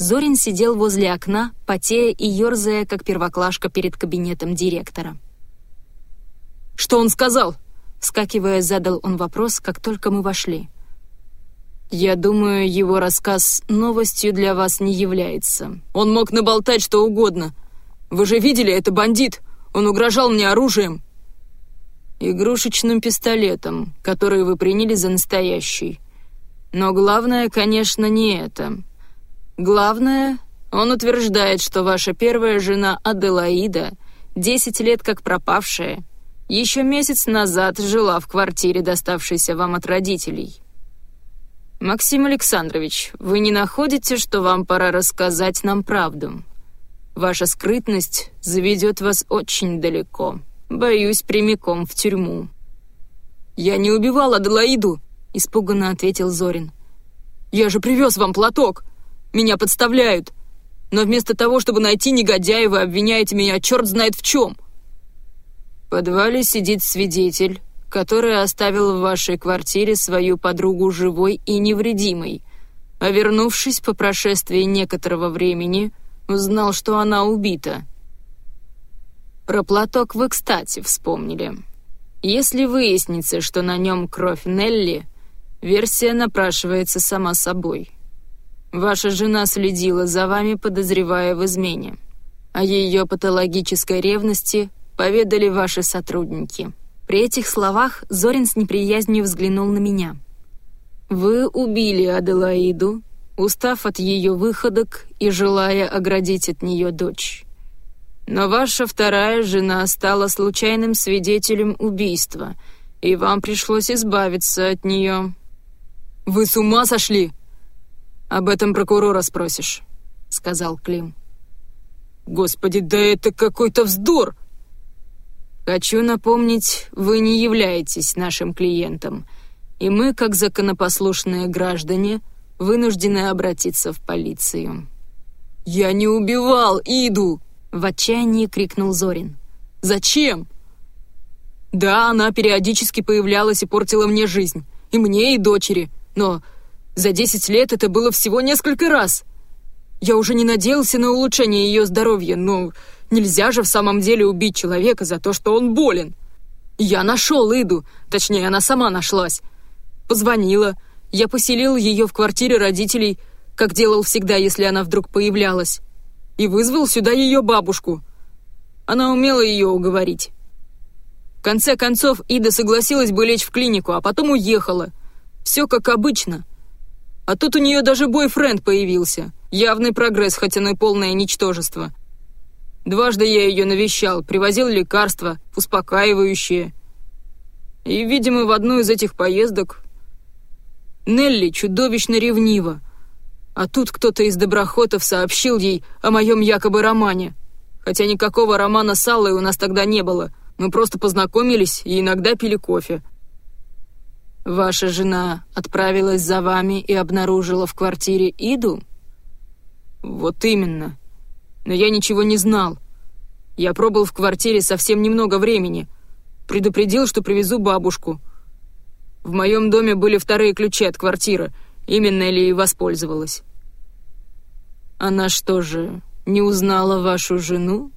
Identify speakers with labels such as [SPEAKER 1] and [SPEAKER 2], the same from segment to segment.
[SPEAKER 1] Зорин сидел возле окна, потея и ерзая, как первоклашка перед кабинетом директора.
[SPEAKER 2] «Что он сказал?»
[SPEAKER 1] Вскакивая, задал он вопрос, как только мы вошли.
[SPEAKER 2] «Я думаю, его рассказ новостью для вас не является. Он мог наболтать что угодно. Вы же видели, это бандит. Он угрожал мне оружием». «Игрушечным пистолетом, который вы приняли за настоящий. Но главное, конечно, не это. Главное, он утверждает, что ваша первая жена Аделаида, 10 лет как пропавшая, еще месяц назад жила в квартире, доставшейся вам от родителей. Максим Александрович, вы не находите, что вам пора рассказать нам правду? Ваша скрытность заведет вас очень далеко. Боюсь, прямиком в тюрьму.
[SPEAKER 3] «Я не убивал Аделаиду», — испуганно ответил Зорин. «Я же привез вам платок!» Меня подставляют. Но вместо того, чтобы найти негодяя, вы обвиняете меня черт знает в чем.
[SPEAKER 2] В подвале сидит свидетель, который оставил в вашей квартире свою подругу живой и невредимой, а вернувшись по прошествии некоторого времени, узнал, что она убита. Про платок вы, кстати, вспомнили. Если выяснится, что на нем кровь Нелли, версия напрашивается сама собой. Ваша жена следила за вами, подозревая в измене. О ее патологической ревности поведали ваши сотрудники.
[SPEAKER 1] При этих словах Зорин с неприязнью взглянул на меня.
[SPEAKER 2] Вы убили Аделаиду, устав от ее выходок и желая оградить от нее дочь. Но ваша вторая жена стала случайным свидетелем убийства, и вам пришлось избавиться от нее.
[SPEAKER 3] «Вы с ума сошли?»
[SPEAKER 2] «Об этом прокурора спросишь», — сказал Клим.
[SPEAKER 3] «Господи, да это какой-то вздор!»
[SPEAKER 2] «Хочу напомнить, вы не являетесь нашим клиентом, и мы, как законопослушные граждане, вынуждены обратиться в полицию».
[SPEAKER 3] «Я не убивал Иду!»
[SPEAKER 1] — в отчаянии крикнул Зорин.
[SPEAKER 3] «Зачем?» «Да, она периодически появлялась и портила мне жизнь, и мне, и дочери, но за десять лет это было всего несколько раз. Я уже не надеялся на улучшение ее здоровья, но нельзя же в самом деле убить человека за то, что он болен. Я нашел Иду, точнее, она сама нашлась. Позвонила. Я поселил ее в квартире родителей, как делал всегда, если она вдруг появлялась. И вызвал сюда ее бабушку. Она умела ее уговорить. В конце концов, Ида согласилась бы лечь в клинику, а потом уехала. Все как обычно. А тут у нее даже бойфренд появился. Явный прогресс, хотя и полное ничтожество. Дважды я ее навещал, привозил лекарства, успокаивающие. И, видимо, в одну из этих поездок... Нелли чудовищно ревнива. А тут кто-то из доброхотов сообщил ей о моем якобы романе. Хотя никакого романа с Аллой у нас тогда не было. Мы просто познакомились и иногда пили кофе.
[SPEAKER 2] Ваша жена отправилась за вами и обнаружила в квартире Иду?
[SPEAKER 3] Вот именно. Но я ничего не знал. Я пробыл в квартире совсем немного времени. Предупредил, что привезу бабушку. В моем доме были вторые ключи от квартиры. Именно ли и воспользовалась.
[SPEAKER 2] Она что же, не узнала вашу жену?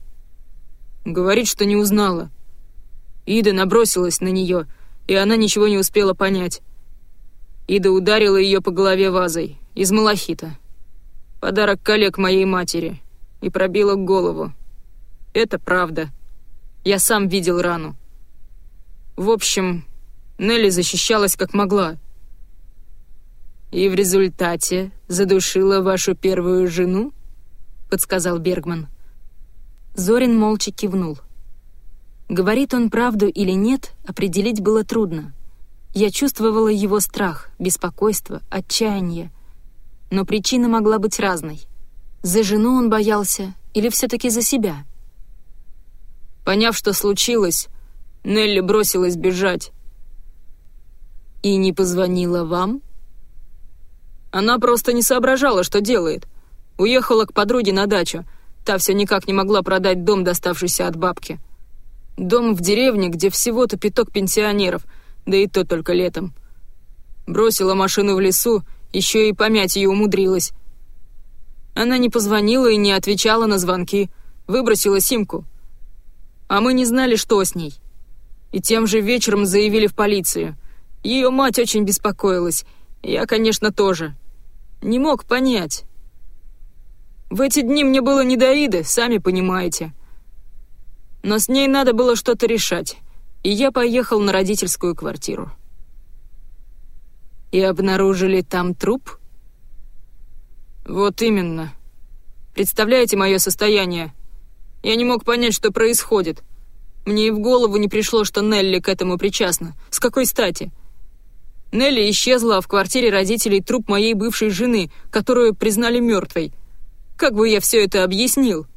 [SPEAKER 3] Говорит, что не узнала. Ида набросилась на нее — и она ничего не успела понять. Ида ударила ее по голове вазой из малахита. Подарок коллег моей матери. И пробила голову. Это правда. Я сам видел рану. В общем, Нелли защищалась как могла.
[SPEAKER 2] «И в результате задушила вашу первую жену?» — подсказал Бергман. Зорин молча кивнул. Говорит он правду или нет, определить было трудно. Я чувствовала его страх, беспокойство, отчаяние. Но причина могла быть разной. За жену он боялся или все-таки за себя?
[SPEAKER 3] Поняв, что случилось, Нелли бросилась бежать.
[SPEAKER 2] «И не позвонила вам?»
[SPEAKER 3] Она просто не соображала, что делает. Уехала к подруге на дачу. Та все никак не могла продать дом, доставшийся от бабки. Дом в деревне, где всего-то пяток пенсионеров, да и то только летом. Бросила машину в лесу, еще и помять ее умудрилась. Она не позвонила и не отвечала на звонки, выбросила симку. А мы не знали, что с ней. И тем же вечером заявили в полицию. Ее мать очень беспокоилась, я, конечно, тоже. Не мог понять. В эти дни мне было не до Иды, сами понимаете. Но с ней надо было что-то решать, и я поехал на родительскую квартиру.
[SPEAKER 2] И обнаружили там труп?
[SPEAKER 3] Вот именно. Представляете мое состояние? Я не мог понять, что происходит. Мне и в голову не пришло, что Нелли к этому причастна. С какой стати? Нелли исчезла, а в квартире родителей труп моей бывшей жены, которую признали мертвой. Как бы я все это объяснил?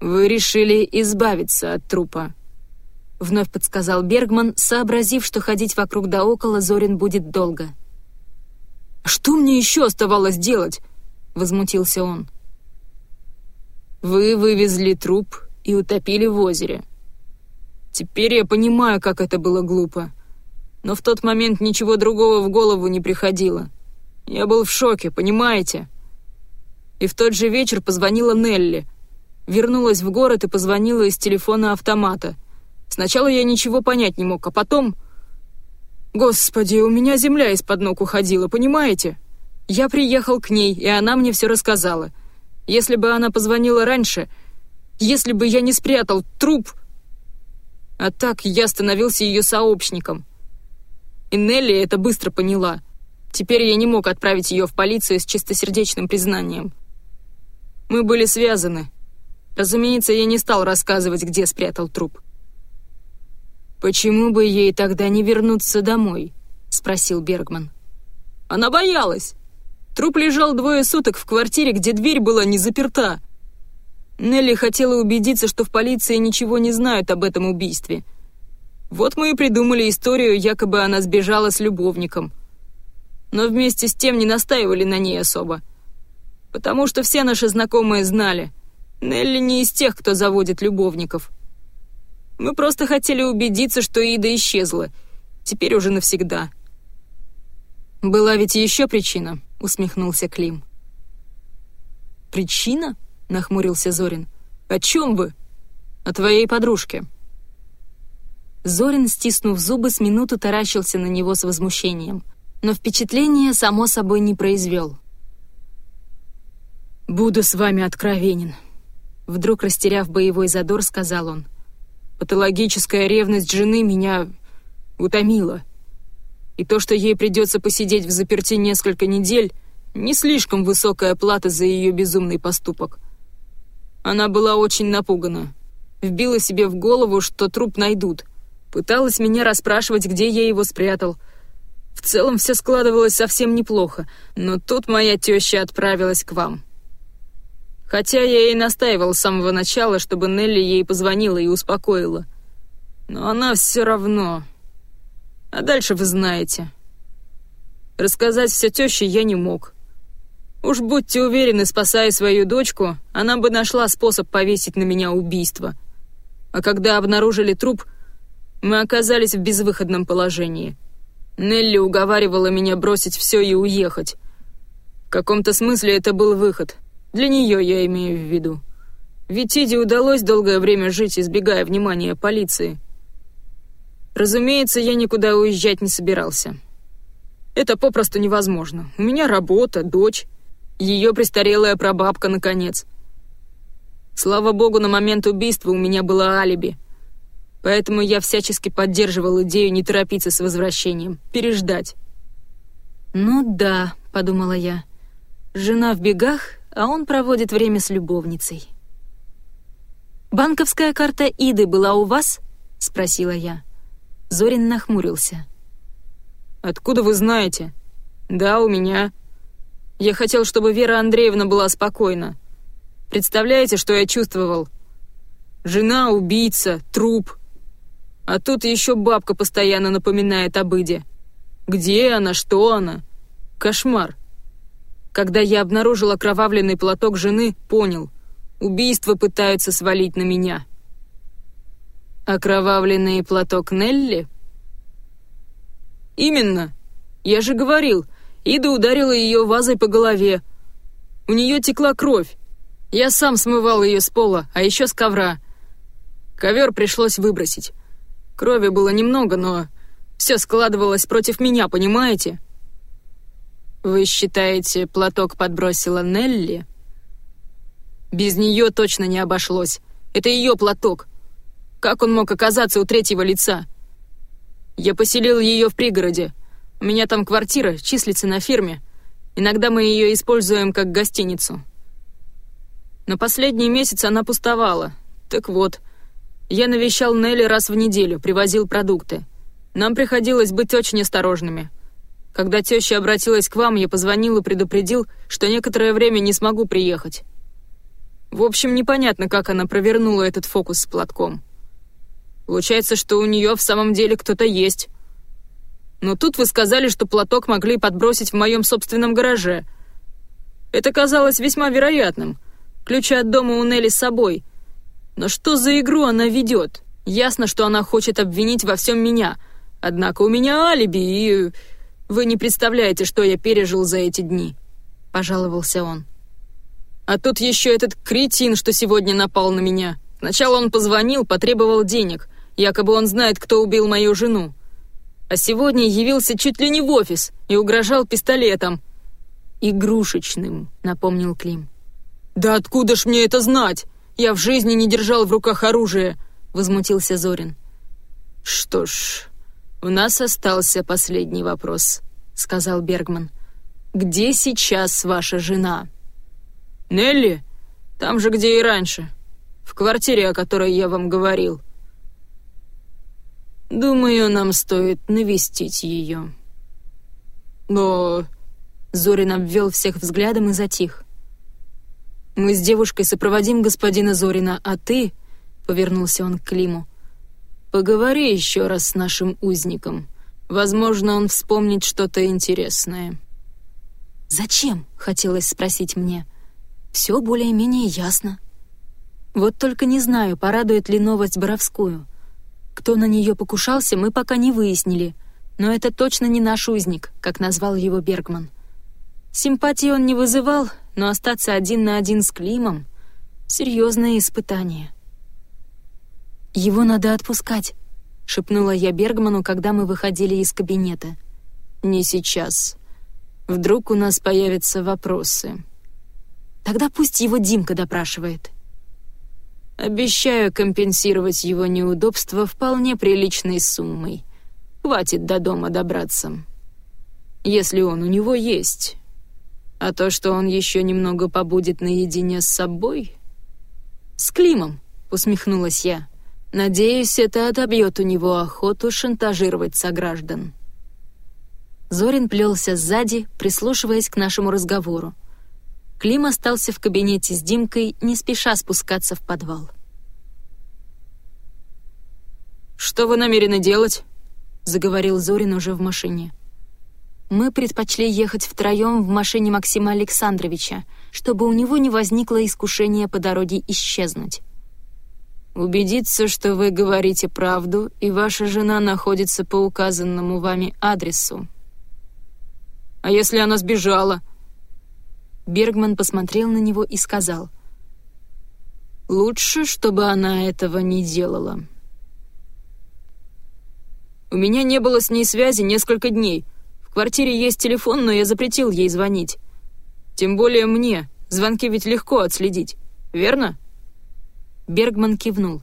[SPEAKER 2] «Вы решили избавиться от трупа», — вновь подсказал Бергман, сообразив, что ходить вокруг да около Зорин будет долго.
[SPEAKER 3] «Что мне еще оставалось делать?» — возмутился он.
[SPEAKER 2] «Вы вывезли труп и утопили в озере.
[SPEAKER 3] Теперь я понимаю, как это было глупо. Но в тот момент ничего другого в голову не приходило. Я был в шоке, понимаете? И в тот же вечер позвонила Нелли. Вернулась в город и позвонила из телефона автомата. Сначала я ничего понять не мог, а потом... Господи, у меня земля из-под ног уходила, понимаете? Я приехал к ней, и она мне все рассказала. Если бы она позвонила раньше, если бы я не спрятал труп... А так я становился ее сообщником. И Нелли это быстро поняла. Теперь я не мог отправить ее в полицию с чистосердечным признанием. Мы были связаны. Разумеется, я не стал рассказывать, где спрятал труп.
[SPEAKER 2] «Почему бы ей тогда не вернуться домой?» — спросил Бергман.
[SPEAKER 3] «Она боялась. Труп лежал двое суток в квартире, где дверь была не заперта. Нелли хотела убедиться, что в полиции ничего не знают об этом убийстве. Вот мы и придумали историю, якобы она сбежала с любовником. Но вместе с тем не настаивали на ней особо. Потому что все наши знакомые знали. Нелли не из тех, кто заводит любовников. Мы просто хотели убедиться, что Ида исчезла. Теперь уже навсегда.
[SPEAKER 2] «Была ведь еще причина», — усмехнулся Клим.
[SPEAKER 3] «Причина?» нахмурился Зорин. «О чем вы?» «О твоей подружке».
[SPEAKER 2] Зорин, стиснув зубы, с минуту таращился на него с возмущением, но впечатление, само собой, не произвел.
[SPEAKER 3] «Буду с вами откровенен», — вдруг растеряв боевой задор, сказал он. «Патологическая ревность жены меня утомила. И то, что ей придется посидеть в заперти несколько недель, не слишком высокая плата за ее безумный поступок». Она была очень напугана. Вбила себе в голову, что труп найдут. Пыталась меня расспрашивать, где я его спрятал. В целом все складывалось совсем неплохо, но тут моя теща отправилась к вам. Хотя я и настаивал с самого начала, чтобы Нелли ей позвонила и успокоила. Но она все равно... А дальше вы знаете. Рассказать все теще я не мог. Уж будьте уверены, спасая свою дочку, она бы нашла способ повесить на меня убийство. А когда обнаружили труп, мы оказались в безвыходном положении. Нелли уговаривала меня бросить все и уехать. В каком-то смысле это был выход. Для нее я имею в виду. Ведь Иде удалось долгое время жить, избегая внимания полиции. Разумеется, я никуда уезжать не собирался. Это попросту невозможно. У меня работа, дочь ее престарелая прабабка, наконец. Слава богу, на момент убийства у меня было алиби. Поэтому я всячески поддерживал идею не торопиться с возвращением, переждать.
[SPEAKER 2] «Ну да», — подумала я. «Жена в бегах, а он проводит время с любовницей». «Банковская карта Иды была у вас?» — спросила я. Зорин нахмурился.
[SPEAKER 3] «Откуда вы знаете?» «Да, у меня. Я хотел, чтобы Вера Андреевна была спокойна. Представляете, что я чувствовал? Жена, убийца, труп. А тут еще бабка постоянно напоминает об Иде. Где она, что она? Кошмар. Когда я обнаружил окровавленный платок жены, понял. Убийство пытаются свалить на меня.
[SPEAKER 2] Окровавленный платок Нелли?
[SPEAKER 3] Именно. Я же говорил, Ида ударила ее вазой по голове. У нее текла кровь. Я сам смывал ее с пола, а еще с ковра. Ковер пришлось выбросить. Крови было немного, но все складывалось против меня, понимаете? Вы считаете, платок подбросила Нелли? Без нее точно не обошлось. Это ее платок. Как он мог оказаться у третьего лица? Я поселил ее в пригороде. У меня там квартира, числится на фирме. Иногда мы ее используем как гостиницу. На последний месяц она пустовала. Так вот, я навещал Нелли раз в неделю, привозил продукты. Нам приходилось быть очень осторожными. Когда теща обратилась к вам, я позвонил и предупредил, что некоторое время не смогу приехать. В общем, непонятно, как она провернула этот фокус с платком. Получается, что у нее в самом деле кто-то есть. Но тут вы сказали, что платок могли подбросить в моем собственном гараже. Это казалось весьма вероятным. Ключи от дома у Нелли с собой. Но что за игру она ведет? Ясно, что она хочет обвинить во всем меня. Однако у меня алиби, и... Вы не представляете, что я пережил за эти дни», — пожаловался он. А тут еще этот кретин, что сегодня напал на меня. Сначала он позвонил, потребовал денег. Якобы он знает, кто убил мою жену. А сегодня явился чуть ли не в офис и угрожал пистолетом. «Игрушечным», — напомнил Клим. «Да откуда ж мне это знать? Я в жизни не держал в руках оружие», — возмутился Зорин. «Что ж, у нас остался последний вопрос», — сказал Бергман. «Где сейчас ваша жена?» «Нелли? Там же, где и раньше. В квартире, о которой я вам говорил». «Думаю, нам стоит навестить ее». «Но...» Зорин обвел всех взглядом и затих. «Мы с девушкой сопроводим господина Зорина, а ты...» — повернулся он к Климу. «Поговори еще раз с нашим узником. Возможно, он вспомнит что-то интересное». «Зачем?» — хотелось спросить мне. Все более-менее ясно. Вот только не знаю, порадует ли новость Боровскую. Кто на нее покушался, мы пока не выяснили, но это точно не наш узник, как назвал его Бергман. Симпатии он не вызывал, но остаться один на один с Климом — серьезное испытание. «Его надо отпускать», — шепнула я Бергману, когда мы выходили из кабинета. «Не сейчас. Вдруг у нас появятся вопросы». Тогда пусть его Димка допрашивает. Обещаю компенсировать его неудобства вполне приличной суммой. Хватит до дома добраться. Если он у него есть. А то, что он еще немного побудет наедине с собой... С Климом, усмехнулась я. Надеюсь, это отобьет у него охоту шантажировать сограждан. Зорин плелся сзади, прислушиваясь к нашему разговору. Клим остался в кабинете с Димкой, не спеша спускаться в подвал. «Что вы намерены делать?»
[SPEAKER 1] — заговорил Зорин уже в машине. Мы предпочли ехать втроем в машине Максима Александровича, чтобы у него не возникло искушения по дороге исчезнуть.
[SPEAKER 3] «Убедиться, что вы говорите правду, и ваша жена находится по указанному вами адресу». «А если она сбежала?»
[SPEAKER 1] Бергман посмотрел на него и сказал.
[SPEAKER 3] «Лучше, чтобы она этого не делала». «У меня не было с ней связи несколько дней. В квартире есть телефон, но я запретил ей звонить. Тем более мне. Звонки ведь легко отследить. Верно?»
[SPEAKER 1] Бергман кивнул.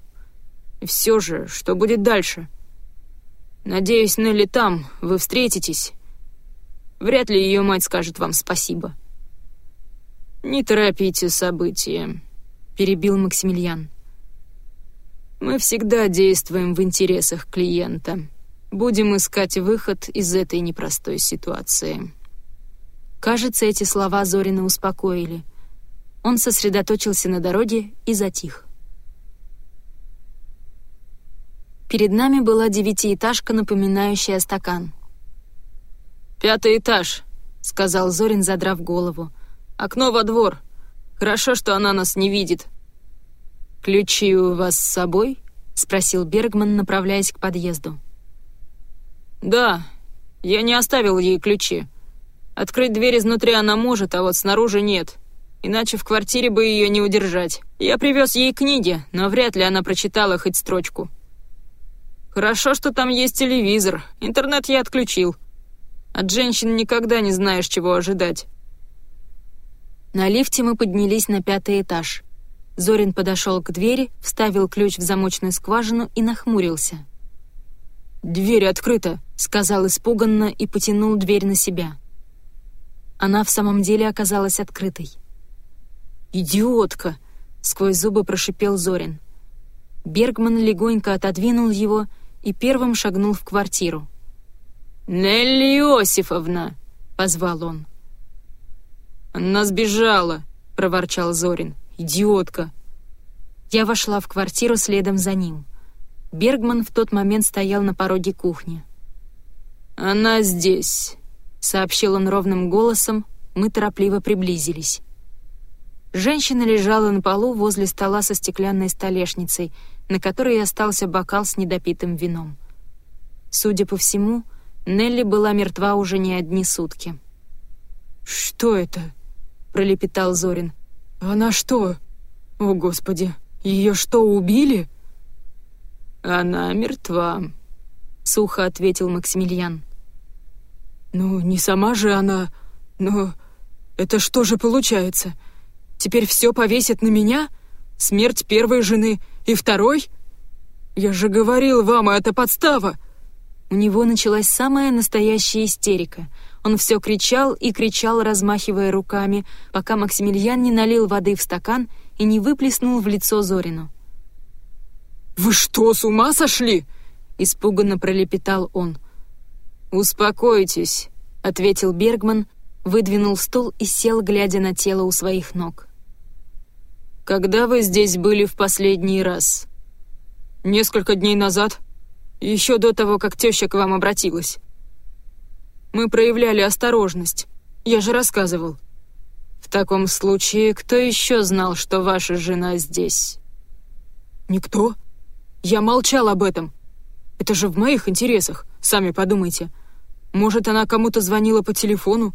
[SPEAKER 3] «Все же, что будет дальше?» «Надеюсь, Нелли там, вы встретитесь. Вряд ли ее мать скажет вам спасибо». «Не торопите события», — перебил Максимилиан. «Мы всегда действуем в интересах клиента. Будем искать выход из этой непростой ситуации».
[SPEAKER 1] Кажется, эти слова Зорина успокоили. Он сосредоточился на дороге и затих. Перед нами была девятиэтажка, напоминающая стакан.
[SPEAKER 3] «Пятый этаж», — сказал Зорин, задрав голову. Окно во двор. Хорошо, что она нас не видит».
[SPEAKER 1] «Ключи у вас с собой?» — спросил Бергман, направляясь к подъезду.
[SPEAKER 3] «Да, я не оставил ей ключи. Открыть дверь изнутри она может, а вот снаружи нет. Иначе в квартире бы ее не удержать. Я привез ей книги, но вряд ли она прочитала хоть строчку. Хорошо, что там есть телевизор. Интернет я отключил. От женщин никогда не знаешь, чего ожидать.
[SPEAKER 1] На лифте мы поднялись на пятый этаж. Зорин подошел к двери, вставил ключ в замочную скважину и нахмурился.
[SPEAKER 3] «Дверь открыта», —
[SPEAKER 1] сказал испуганно и потянул дверь на себя. Она в самом деле оказалась открытой.
[SPEAKER 3] «Идиотка!» — сквозь зубы прошипел Зорин.
[SPEAKER 1] Бергман легонько отодвинул его и первым шагнул в квартиру.
[SPEAKER 3] «Нелли Иосифовна!» — позвал он. «Она сбежала!» — проворчал Зорин. «Идиотка!»
[SPEAKER 1] Я вошла в квартиру следом за ним. Бергман в тот момент стоял на пороге кухни.
[SPEAKER 3] «Она здесь», —
[SPEAKER 1] сообщил он ровным голосом. Мы торопливо приблизились. Женщина лежала на полу возле стола со стеклянной столешницей, на которой остался бокал с недопитым вином. Судя по всему, Нелли была мертва уже не одни сутки.
[SPEAKER 3] «Что это?» — пролепетал Зорин. «Она что? О, Господи, ее что, убили?» «Она мертва», — сухо ответил Максимилиан. «Ну, не сама же она... Но это что же получается? Теперь все повесит на меня? Смерть первой жены и второй? Я же говорил вам, это подстава!»
[SPEAKER 1] У него началась самая настоящая истерика. Он все кричал и кричал, размахивая руками, пока Максимилиан не налил воды в стакан и не выплеснул в лицо Зорину.
[SPEAKER 3] «Вы что, с ума сошли?» — испуганно пролепетал он. «Успокойтесь», — ответил Бергман, выдвинул стул и сел, глядя на тело у своих ног. «Когда вы здесь были в последний раз?» «Несколько дней назад», еще до того, как теща к вам обратилась. Мы проявляли осторожность. Я же рассказывал. В таком случае, кто еще знал, что ваша жена здесь? Никто. Я молчал об этом. Это же в моих интересах, сами подумайте. Может, она кому-то звонила по телефону?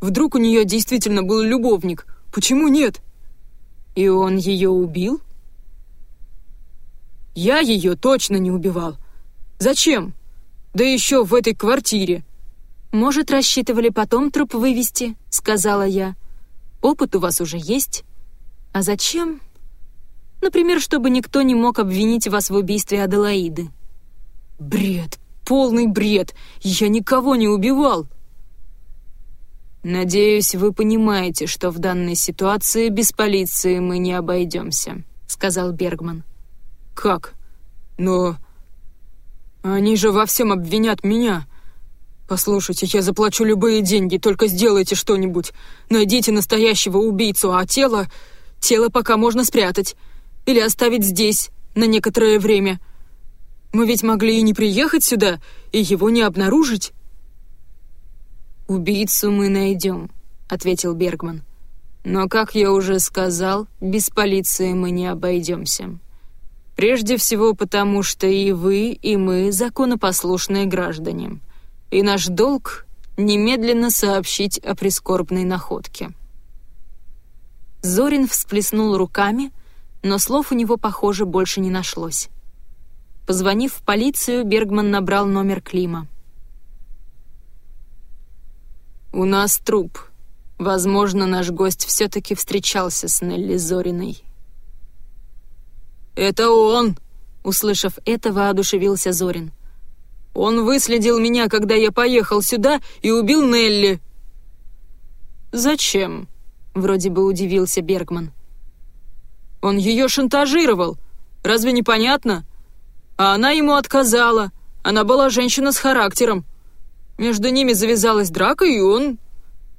[SPEAKER 3] Вдруг у нее действительно был любовник? Почему нет? И он ее убил? Я ее точно не убивал. Зачем? Да еще в этой квартире.
[SPEAKER 1] Может, рассчитывали потом труп вывести, сказала я. Опыт у вас уже есть. А зачем? Например, чтобы никто не мог обвинить вас в убийстве Аделаиды.
[SPEAKER 3] Бред, полный бред. Я никого не убивал. Надеюсь, вы понимаете, что в данной ситуации без полиции мы не обойдемся, сказал Бергман. Как? Но они же во всем обвинят меня. Послушайте, я заплачу любые деньги, только сделайте что-нибудь. Найдите настоящего убийцу, а тело... Тело пока можно спрятать. Или оставить здесь на некоторое время. Мы ведь могли и не приехать сюда, и его не обнаружить. «Убийцу мы найдем», — ответил Бергман. «Но, как я уже сказал, без полиции мы не обойдемся». Прежде всего потому, что и вы, и мы законопослушные граждане. И наш долг — немедленно сообщить о прискорбной находке».
[SPEAKER 1] Зорин всплеснул руками, но слов у него, похоже, больше не нашлось. Позвонив в полицию, Бергман набрал номер Клима.
[SPEAKER 3] «У нас труп. Возможно, наш гость все-таки встречался с Нелли Зориной. «Это он!» Услышав это, воодушевился Зорин. «Он выследил меня, когда я поехал сюда, и убил Нелли!» «Зачем?» — вроде бы удивился Бергман. «Он ее шантажировал. Разве не понятно? А она ему отказала. Она была женщина с характером. Между ними завязалась драка, и он...»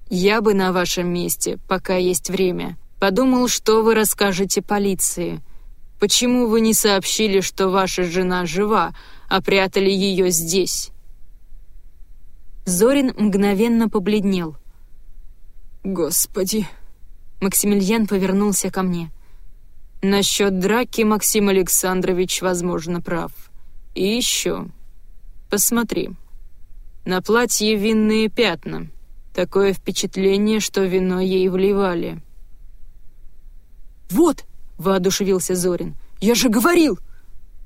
[SPEAKER 3] «Я бы на вашем месте, пока есть время, подумал, что вы расскажете полиции», Почему вы не сообщили, что ваша жена жива, а прятали ее здесь?»
[SPEAKER 1] Зорин мгновенно побледнел.
[SPEAKER 3] «Господи!» Максимилиан повернулся ко мне. «Насчет драки Максим Александрович, возможно, прав. И еще. Посмотри. На платье винные пятна. Такое впечатление, что вино ей вливали. «Вот!» — воодушевился Зорин. «Я же говорил!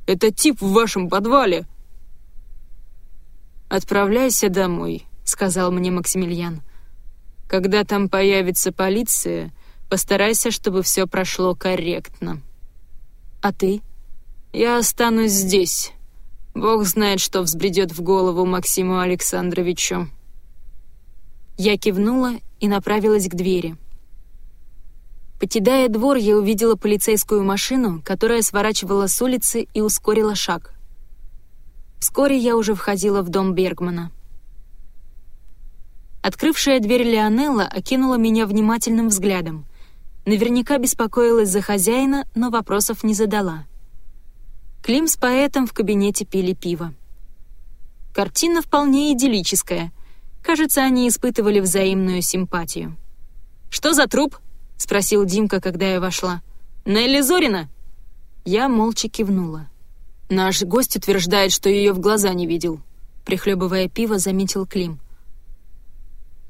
[SPEAKER 3] Это тип в вашем подвале!»
[SPEAKER 1] «Отправляйся домой», — сказал мне Максимилиан. «Когда там появится полиция, постарайся, чтобы все прошло корректно». «А ты?» «Я останусь здесь. Бог знает, что взбредет в голову Максиму Александровичу». Я кивнула и направилась к двери. Покидая двор, я увидела полицейскую машину, которая сворачивала с улицы и ускорила шаг. Вскоре я уже входила в дом Бергмана. Открывшая дверь Леонелла окинула меня внимательным взглядом. Наверняка беспокоилась за хозяина, но вопросов не задала. Клим с поэтом в кабинете пили пиво. Картина вполне идиллическая. Кажется, они испытывали взаимную симпатию.
[SPEAKER 3] «Что за труп?» — спросил Димка, когда я вошла. «Нелли Зорина?»
[SPEAKER 1] Я молча кивнула.
[SPEAKER 3] «Наш гость утверждает, что ее в глаза не видел», —
[SPEAKER 1] прихлебывая пиво, заметил Клим.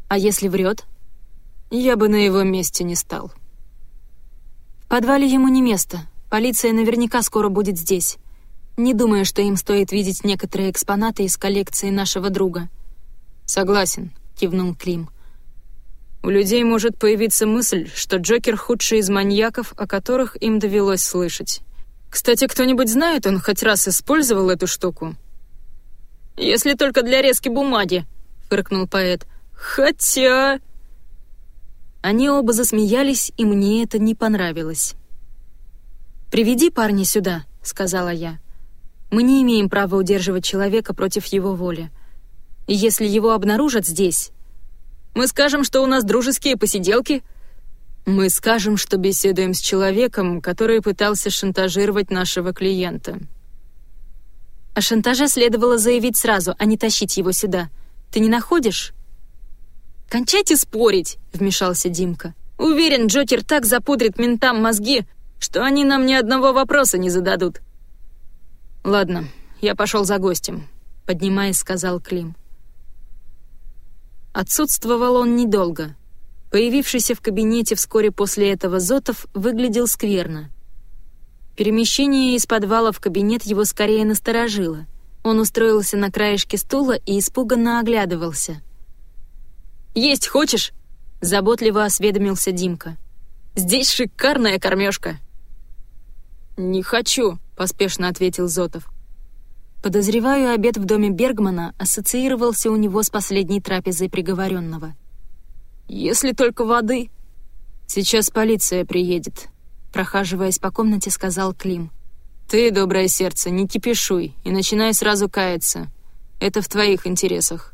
[SPEAKER 1] «А если врет?»
[SPEAKER 3] «Я бы на его месте не стал».
[SPEAKER 1] «В подвале ему не место. Полиция наверняка скоро будет здесь. Не думаю, что им стоит видеть некоторые экспонаты из коллекции нашего друга».
[SPEAKER 3] «Согласен», — кивнул Клим. «У людей может появиться мысль, что Джокер — худший из маньяков, о которых им довелось слышать». Кстати, кто-нибудь знает, он хоть раз использовал эту штуку? Если только для резки бумаги, фыркнул поэт. Хотя...
[SPEAKER 1] Они оба засмеялись, и мне это не понравилось. «Приведи парня сюда», — сказала я. «Мы не имеем права удерживать человека против его воли. И если его обнаружат здесь...»
[SPEAKER 3] «Мы скажем, что у нас дружеские посиделки», мы скажем, что беседуем с человеком, который пытался шантажировать нашего клиента.
[SPEAKER 1] О шантаже следовало заявить сразу, а не тащить его сюда. Ты не находишь?
[SPEAKER 3] «Кончайте спорить!» — вмешался Димка. «Уверен, Джокер так запудрит ментам мозги, что они нам ни одного вопроса не зададут». «Ладно, я пошел за гостем», — поднимаясь, сказал Клим. Отсутствовал он недолго — Появившийся в кабинете вскоре после этого Зотов выглядел скверно. Перемещение из подвала в кабинет его скорее насторожило. Он устроился на краешке стула и испуганно оглядывался. «Есть хочешь?» — заботливо осведомился Димка. «Здесь шикарная кормежка». «Не хочу», — поспешно ответил Зотов.
[SPEAKER 1] Подозреваю, обед в доме Бергмана ассоциировался у него с последней трапезой приговоренного.
[SPEAKER 3] Если только воды.
[SPEAKER 1] Сейчас полиция приедет. Прохаживаясь по комнате, сказал Клим.
[SPEAKER 3] Ты, доброе сердце, не кипишуй и начинай сразу каяться. Это в твоих интересах.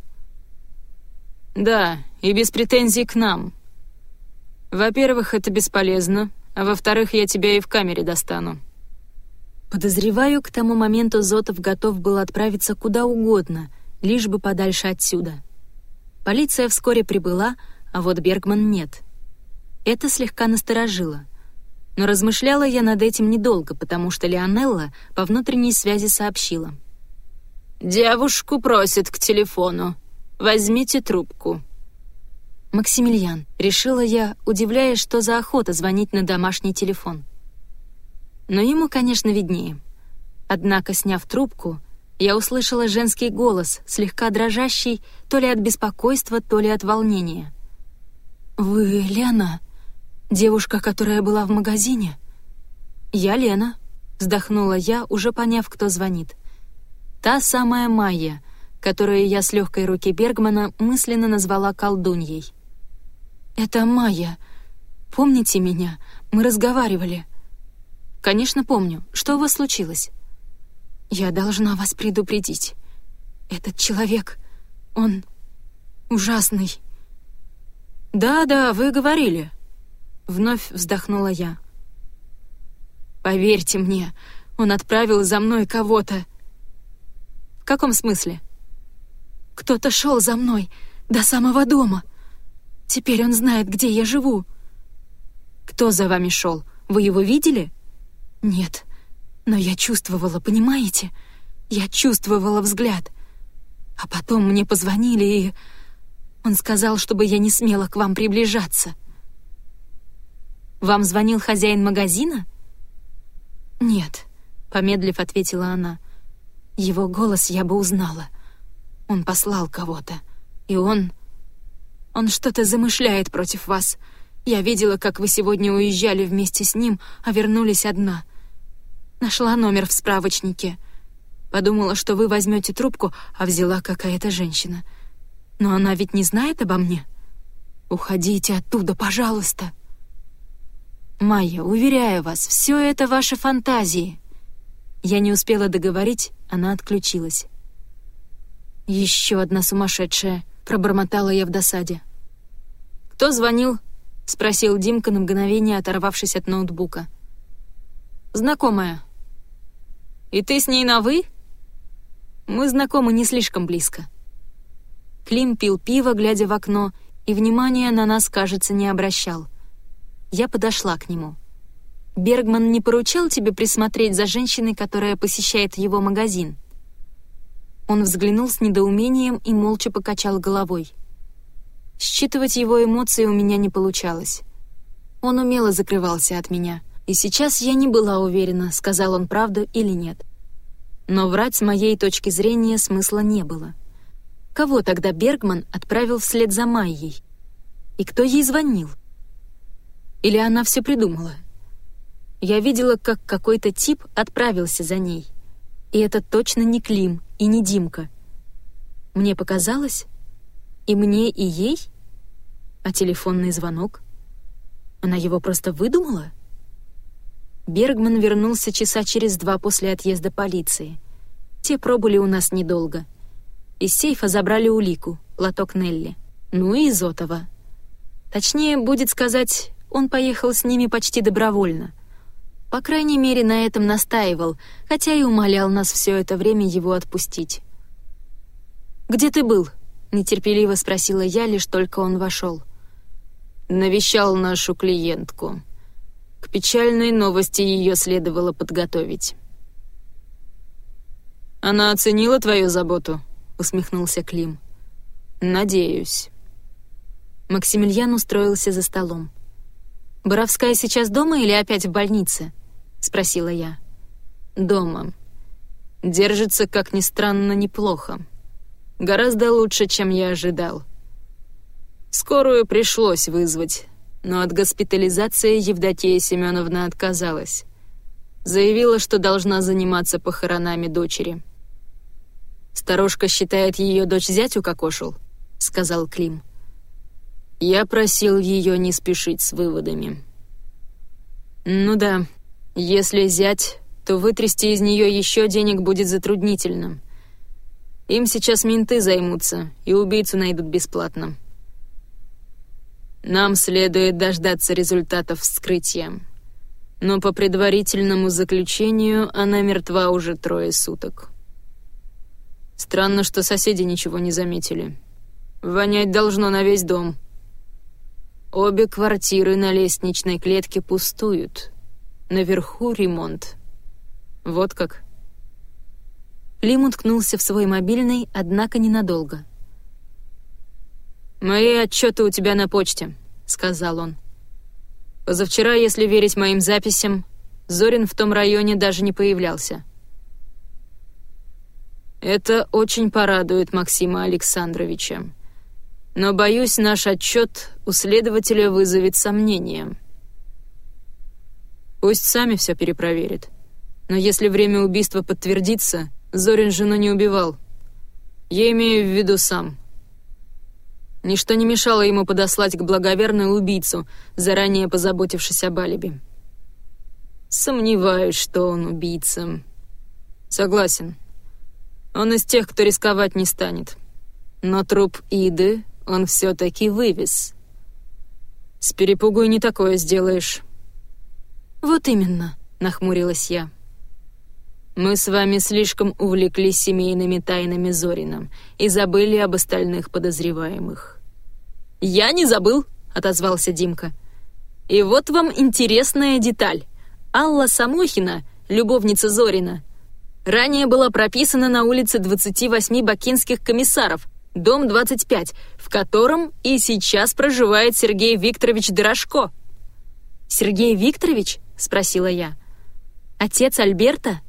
[SPEAKER 3] Да, и без претензий к нам. Во-первых, это бесполезно, а во-вторых, я тебя и в камере достану.
[SPEAKER 1] Подозреваю, к тому моменту Зотов готов был отправиться куда угодно, лишь бы подальше отсюда. Полиция вскоре прибыла, а вот Бергман нет. Это слегка насторожило. Но размышляла я над этим недолго, потому что Леонелла по внутренней связи сообщила.
[SPEAKER 2] «Девушку просят к телефону. Возьмите трубку».
[SPEAKER 1] «Максимилиан», — решила я, удивляясь, что за охота звонить на домашний телефон. Но ему, конечно, виднее. Однако, сняв трубку, я услышала женский голос, слегка дрожащий то ли от беспокойства, то ли от волнения. «Вы Лена? Девушка, которая была в магазине?» «Я Лена», — вздохнула я, уже поняв, кто звонит. «Та самая Майя, которую я с легкой руки Бергмана мысленно назвала колдуньей». «Это Майя. Помните меня? Мы разговаривали». «Конечно, помню. Что у вас случилось?» «Я должна вас предупредить. Этот человек, он ужасный». «Да-да, вы говорили», — вновь вздохнула я. «Поверьте мне, он отправил за мной кого-то». «В каком смысле?» «Кто-то шел за мной до самого дома. Теперь он знает, где я живу». «Кто за вами шел? Вы его видели?» «Нет, но я чувствовала, понимаете? Я чувствовала взгляд. А потом мне позвонили и...» Он сказал, чтобы я не смела к вам приближаться». Вам звонил хозяин магазина?» «Нет», — помедлив ответила она. «Его голос я бы узнала. Он послал кого-то. И он... Он что-то замышляет против вас. Я видела, как вы сегодня уезжали вместе с ним, а вернулись одна. Нашла номер в справочнике. Подумала, что вы возьмете трубку, а взяла какая-то женщина. Но она ведь не знает обо мне. Уходите оттуда, пожалуйста. Майя, уверяю вас, все это ваши фантазии. Я не успела договорить, она отключилась. Еще одна сумасшедшая, пробормотала я в досаде. Кто звонил? спросил Димка на мгновение, оторвавшись от ноутбука. Знакомая. И ты с ней на вы? Мы знакомы не слишком близко. Клим пил пиво, глядя в окно, и внимания на нас, кажется, не обращал. Я подошла к нему. «Бергман не поручал тебе присмотреть за женщиной, которая посещает его магазин?» Он взглянул с недоумением и молча покачал головой. Считывать его эмоции у меня не получалось. Он умело закрывался от меня, и сейчас я не была уверена, сказал он правду или нет. Но врать с моей точки зрения смысла не было. Кого тогда Бергман отправил вслед за Майей? И кто ей звонил? Или она все придумала? Я видела, как какой-то тип отправился за ней. И это точно не Клим и не Димка. Мне показалось? И мне, и ей? А телефонный звонок? Она его просто выдумала? — Бергман вернулся часа через два после отъезда полиции. Те пробыли у нас недолго. Из сейфа забрали улику, платок Нелли. Ну и Изотова. Точнее, будет сказать, он поехал с ними почти добровольно. По крайней мере, на этом настаивал, хотя и умолял нас все это время его отпустить. «Где ты был?» — нетерпеливо спросила я, лишь только он вошел.
[SPEAKER 2] «Навещал нашу клиентку», к печальной новости ее следовало подготовить. «Она оценила твою заботу?» — усмехнулся Клим. «Надеюсь».
[SPEAKER 1] Максимилиан устроился за столом. «Боровская сейчас дома или опять в больнице?» — спросила я.
[SPEAKER 2] «Дома. Держится, как ни странно, неплохо. Гораздо лучше, чем я ожидал. Скорую пришлось вызвать, но от госпитализации Евдокия Семеновна отказалась. Заявила, что должна заниматься похоронами дочери.
[SPEAKER 1] «Старушка считает, ее дочь зять укокошил», — сказал Клим.
[SPEAKER 2] Я просил ее не спешить с выводами.
[SPEAKER 1] «Ну да, если зять, то вытрясти из нее еще денег будет затруднительно. Им сейчас менты займутся и убийцу найдут бесплатно».
[SPEAKER 2] Нам следует дождаться результатов вскрытия. Но по предварительному заключению она мертва уже трое суток. Странно, что соседи ничего не заметили. Вонять должно на весь дом. Обе квартиры на лестничной клетке пустуют. Наверху ремонт. Вот как.
[SPEAKER 1] Клим уткнулся в свой мобильный, однако ненадолго —
[SPEAKER 2] «Мои отчеты у тебя на почте», — сказал он. «Позавчера, если верить моим записям, Зорин в том районе даже не появлялся». «Это очень порадует Максима Александровича. Но, боюсь, наш отчет у следователя вызовет сомнения. Пусть сами все перепроверит. Но если время убийства подтвердится, Зорин жену не убивал. Я имею в виду сам». Ничто не мешало ему подослать к благоверную убийцу, заранее позаботившись об алиби. Сомневаюсь, что он убийца. Согласен. Он из тех, кто рисковать не станет. Но труп Иды он все-таки вывез. С перепугу и не такое сделаешь.
[SPEAKER 1] «Вот именно», — нахмурилась я.
[SPEAKER 2] «Мы с вами слишком увлеклись семейными тайнами Зорина и забыли об остальных подозреваемых.
[SPEAKER 1] «Я не забыл», — отозвался Димка. «И вот вам интересная деталь. Алла Самохина, любовница Зорина, ранее была прописана на улице 28 бакинских комиссаров, дом 25, в котором и сейчас проживает Сергей Викторович Дорошко». «Сергей Викторович?» — спросила я. «Отец Альберта?»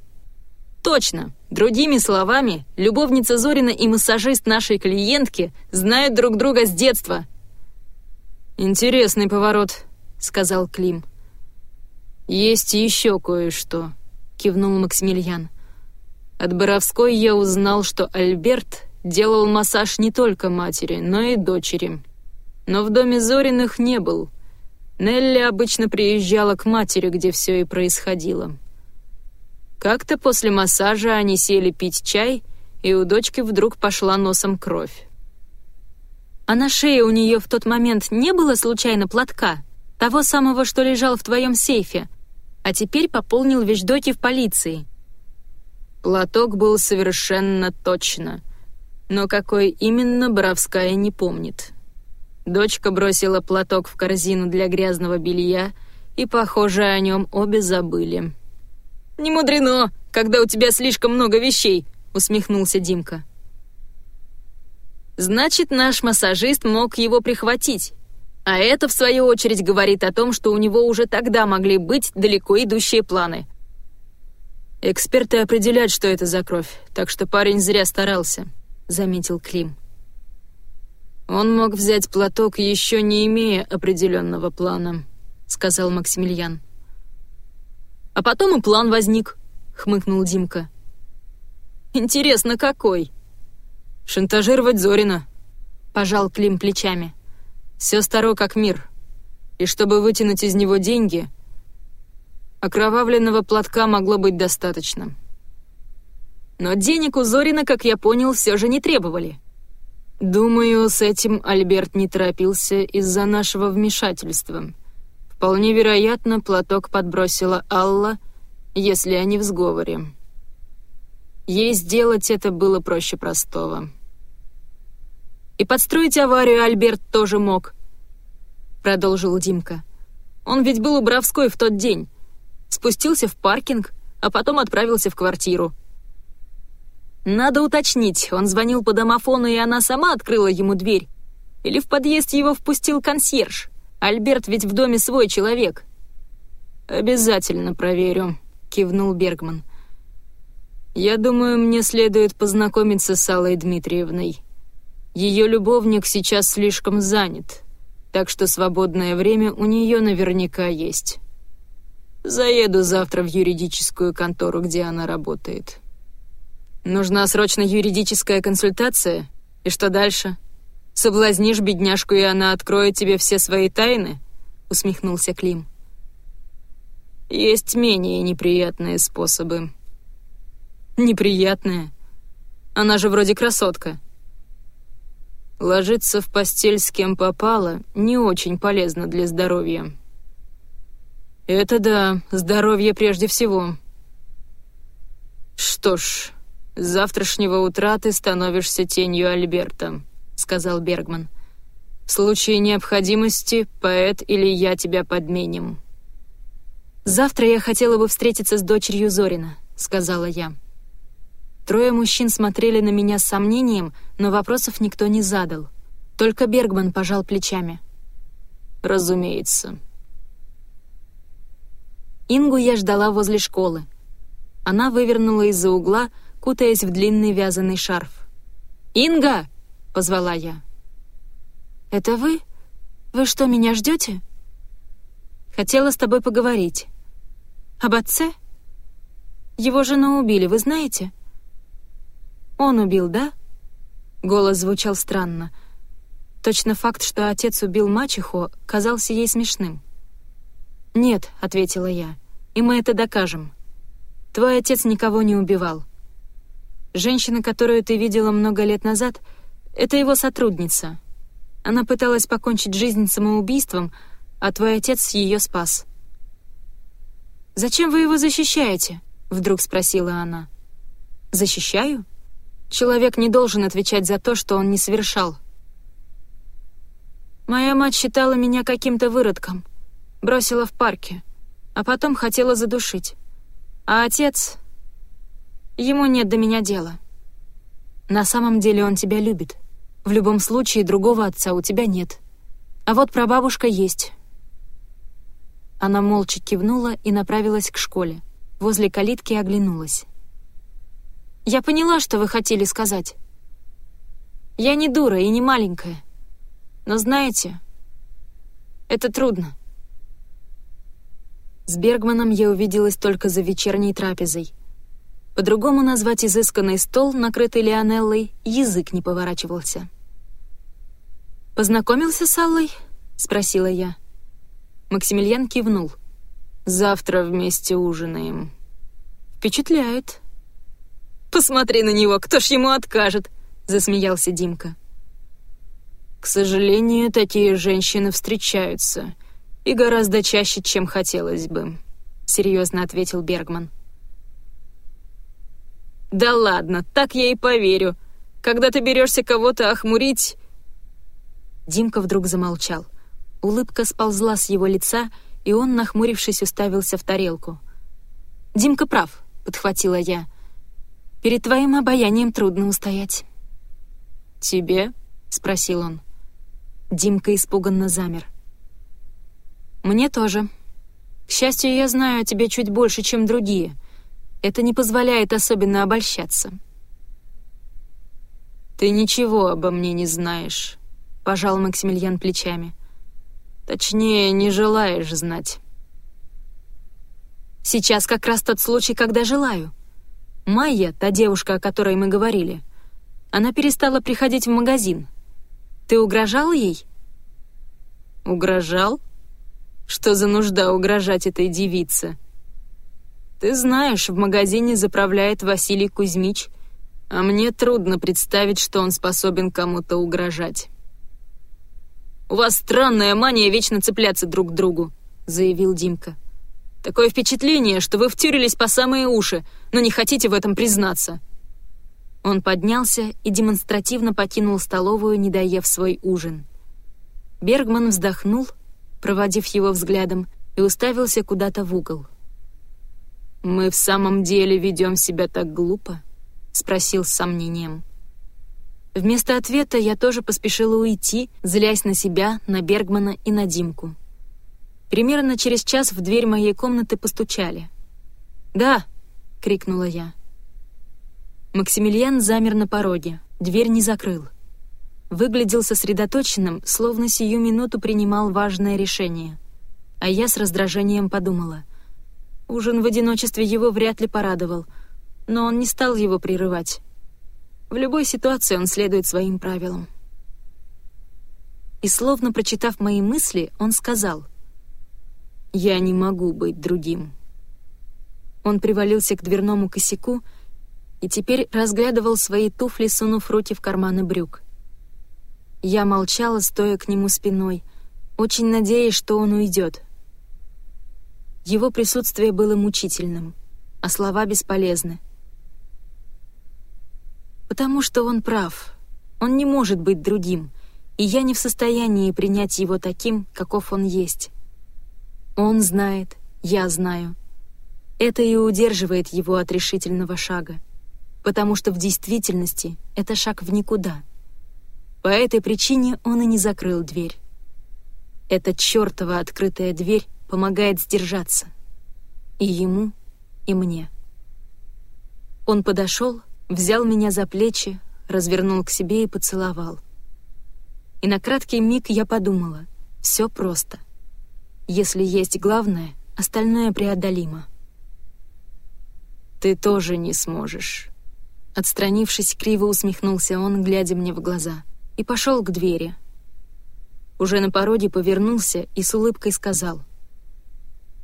[SPEAKER 2] «Точно! Другими словами, любовница Зорина и массажист нашей клиентки знают друг друга с детства». «Интересный поворот», — сказал Клим. «Есть еще кое-что», — кивнул Максимилиан. От Боровской я узнал, что Альберт делал массаж не только матери, но и дочери. Но в доме Зориных не был. Нелли обычно приезжала к матери, где все и происходило. Как-то после массажа они сели пить чай, и у дочки вдруг пошла носом кровь.
[SPEAKER 1] «А на шее у нее в тот момент не было случайно платка? Того самого, что лежал в твоем сейфе, а теперь пополнил вещдоки в полиции?»
[SPEAKER 2] Платок был совершенно точно, но какой именно Боровская не помнит. Дочка бросила платок в корзину для грязного белья, и, похоже, о нем обе забыли. «Не мудрено, когда у тебя слишком много вещей», — усмехнулся Димка. «Значит, наш массажист мог его прихватить. А это, в свою очередь, говорит о том, что у него уже тогда могли быть далеко идущие планы». «Эксперты определяют, что это за кровь, так что парень зря старался», — заметил Клим. «Он мог взять платок, еще не имея определенного плана», — сказал Максимилиан. «А потом и план возник», — хмыкнул Димка. «Интересно, какой?» «Шантажировать Зорина», — пожал Клим плечами. «Все старо как мир. И чтобы вытянуть из него деньги, окровавленного платка могло быть достаточно». Но денег у Зорина, как я понял, все же не требовали. Думаю, с этим Альберт не торопился из-за нашего вмешательства. Вполне вероятно, платок подбросила Алла, если они в сговоре. Ей сделать это было проще простого. «И подстроить аварию Альберт тоже мог», — продолжил Димка. «Он ведь был у Бравской в тот день. Спустился в паркинг, а потом отправился в квартиру. Надо уточнить, он звонил по домофону, и она сама открыла ему дверь. Или в подъезд его впустил консьерж. Альберт ведь в доме свой человек. «Обязательно проверю», — кивнул Бергман. «Я думаю, мне следует познакомиться с Аллой Дмитриевной. Ее любовник сейчас слишком занят, так что свободное время у нее наверняка есть. Заеду завтра в юридическую контору, где она работает». Нужна срочно юридическая консультация? И что дальше? Соблазнишь бедняжку, и она откроет тебе все свои тайны?» — усмехнулся Клим. «Есть менее неприятные способы». «Неприятные? Она же вроде красотка». Ложиться в постель с кем попало не очень полезно для здоровья. «Это да, здоровье прежде всего». «Что ж...» «С завтрашнего утра ты становишься тенью Альберта», — сказал Бергман. «В случае необходимости поэт или я тебя подменим».
[SPEAKER 1] «Завтра я хотела бы встретиться с дочерью Зорина», — сказала я. Трое мужчин смотрели на меня с сомнением, но вопросов никто не задал. Только Бергман пожал плечами.
[SPEAKER 2] «Разумеется».
[SPEAKER 1] Ингу я ждала возле школы. Она вывернула из-за угла, кутаясь в длинный вязаный шарф. «Инга!» — позвала я. «Это вы? Вы что, меня ждете?» «Хотела с тобой поговорить. Об отце? Его жену убили, вы знаете?» «Он убил, да?» Голос звучал странно. Точно факт, что отец убил мачеху, казался ей смешным. «Нет», — ответила я, — «и мы это докажем. Твой отец никого не убивал. Женщина, которую ты видела много лет назад, это его сотрудница. Она пыталась покончить жизнь самоубийством, а твой отец ее спас. «Зачем вы его защищаете?» — вдруг спросила она. «Защищаю? Человек не должен отвечать за то, что он не совершал. Моя мать считала меня каким-то выродком, бросила в парке, а потом хотела задушить. А отец... Ему нет до меня дела. На самом деле он тебя любит. В любом случае другого отца у тебя нет. А вот прабабушка есть. Она молча кивнула и направилась к школе. Возле калитки оглянулась. «Я поняла, что вы хотели сказать. Я не дура и не маленькая. Но знаете, это трудно. С Бергманом я увиделась только за вечерней трапезой. По-другому назвать изысканный стол, накрытый Лионеллой, язык не поворачивался. «Познакомился с Аллой?» — спросила я. Максимилиан кивнул. «Завтра вместе ужинаем». «Впечатляет». «Посмотри на него, кто ж ему откажет?» — засмеялся Димка. «К сожалению, такие женщины встречаются», «И гораздо чаще, чем хотелось бы», — серьезно ответил Бергман. «Да ладно, так я и поверю. Когда ты берешься кого-то охмурить...» Димка вдруг замолчал. Улыбка сползла с его лица, и он, нахмурившись, уставился в тарелку. «Димка прав», — подхватила я. «Перед твоим обаянием трудно устоять». «Тебе?» — спросил он. Димка испуганно замер. «Мне тоже. К счастью, я знаю о тебе чуть больше, чем другие. Это не позволяет особенно обольщаться». «Ты ничего обо мне не знаешь», — пожал Максимилиан плечами. «Точнее, не желаешь знать». «Сейчас как раз тот случай, когда желаю. Майя, та девушка, о которой мы говорили, она перестала приходить в магазин. Ты угрожал ей?» «Угрожал?» Что за нужда угрожать этой девице? Ты знаешь, в магазине заправляет Василий Кузьмич, а мне трудно представить, что он способен кому-то угрожать. «У вас странная мания вечно цепляться друг к другу», — заявил Димка. «Такое впечатление, что вы втюрились по самые уши, но не хотите в этом признаться». Он поднялся и демонстративно покинул столовую, не доев свой ужин. Бергман вздохнул проводив его взглядом, и уставился куда-то в угол. «Мы в самом деле ведем себя так глупо?» — спросил с сомнением. Вместо ответа я тоже поспешила уйти, злясь на себя, на Бергмана и на Димку. Примерно через час в дверь моей комнаты постучали. «Да!» — крикнула я. Максимилиан замер на пороге, дверь не закрыл — выглядел сосредоточенным, словно сию минуту принимал важное решение. А я с раздражением подумала. Ужин в одиночестве его вряд ли порадовал, но он не стал его прерывать. В любой ситуации он следует своим правилам. И словно прочитав мои мысли, он сказал, «Я не могу быть другим». Он привалился к дверному косяку и теперь разглядывал свои туфли, сунув руки в карманы брюк. Я молчала, стоя к нему спиной, очень надеясь, что он уйдет. Его присутствие было мучительным, а слова бесполезны. Потому что он прав. Он не может быть другим, и я не в состоянии принять его таким, каков он есть. Он знает, я знаю. Это и удерживает его от решительного шага, потому что в действительности это шаг в никуда — по этой причине он и не закрыл дверь. Эта чертова открытая дверь помогает сдержаться. И ему, и мне. Он подошел, взял меня за плечи, развернул к себе и поцеловал. И на краткий миг я подумала, все просто. Если есть главное, остальное преодолимо. «Ты тоже не сможешь». Отстранившись, криво усмехнулся он, глядя мне в глаза — и пошел к двери. Уже на пороге повернулся и с улыбкой сказал.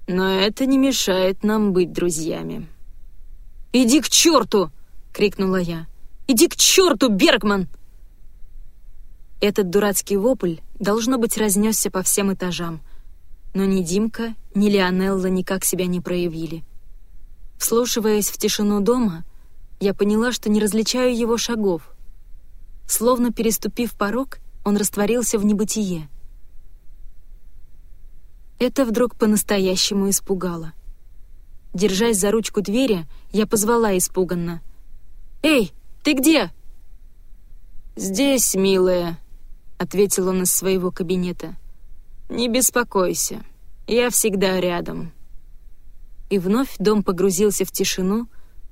[SPEAKER 1] «Но это не мешает нам быть друзьями». «Иди к черту!» — крикнула я. «Иди к черту, Бергман!» Этот дурацкий вопль, должно быть, разнесся по всем этажам. Но ни Димка, ни Леонелла никак себя не проявили. Вслушиваясь в тишину дома, я поняла, что не различаю его шагов — Словно переступив порог, он растворился в небытие. Это вдруг по-настоящему испугало. Держась за ручку двери, я позвала испуганно. «Эй, ты где?» «Здесь, милая», — ответил он из своего кабинета. «Не беспокойся, Я всегда рядом». И вновь дом погрузился в тишину,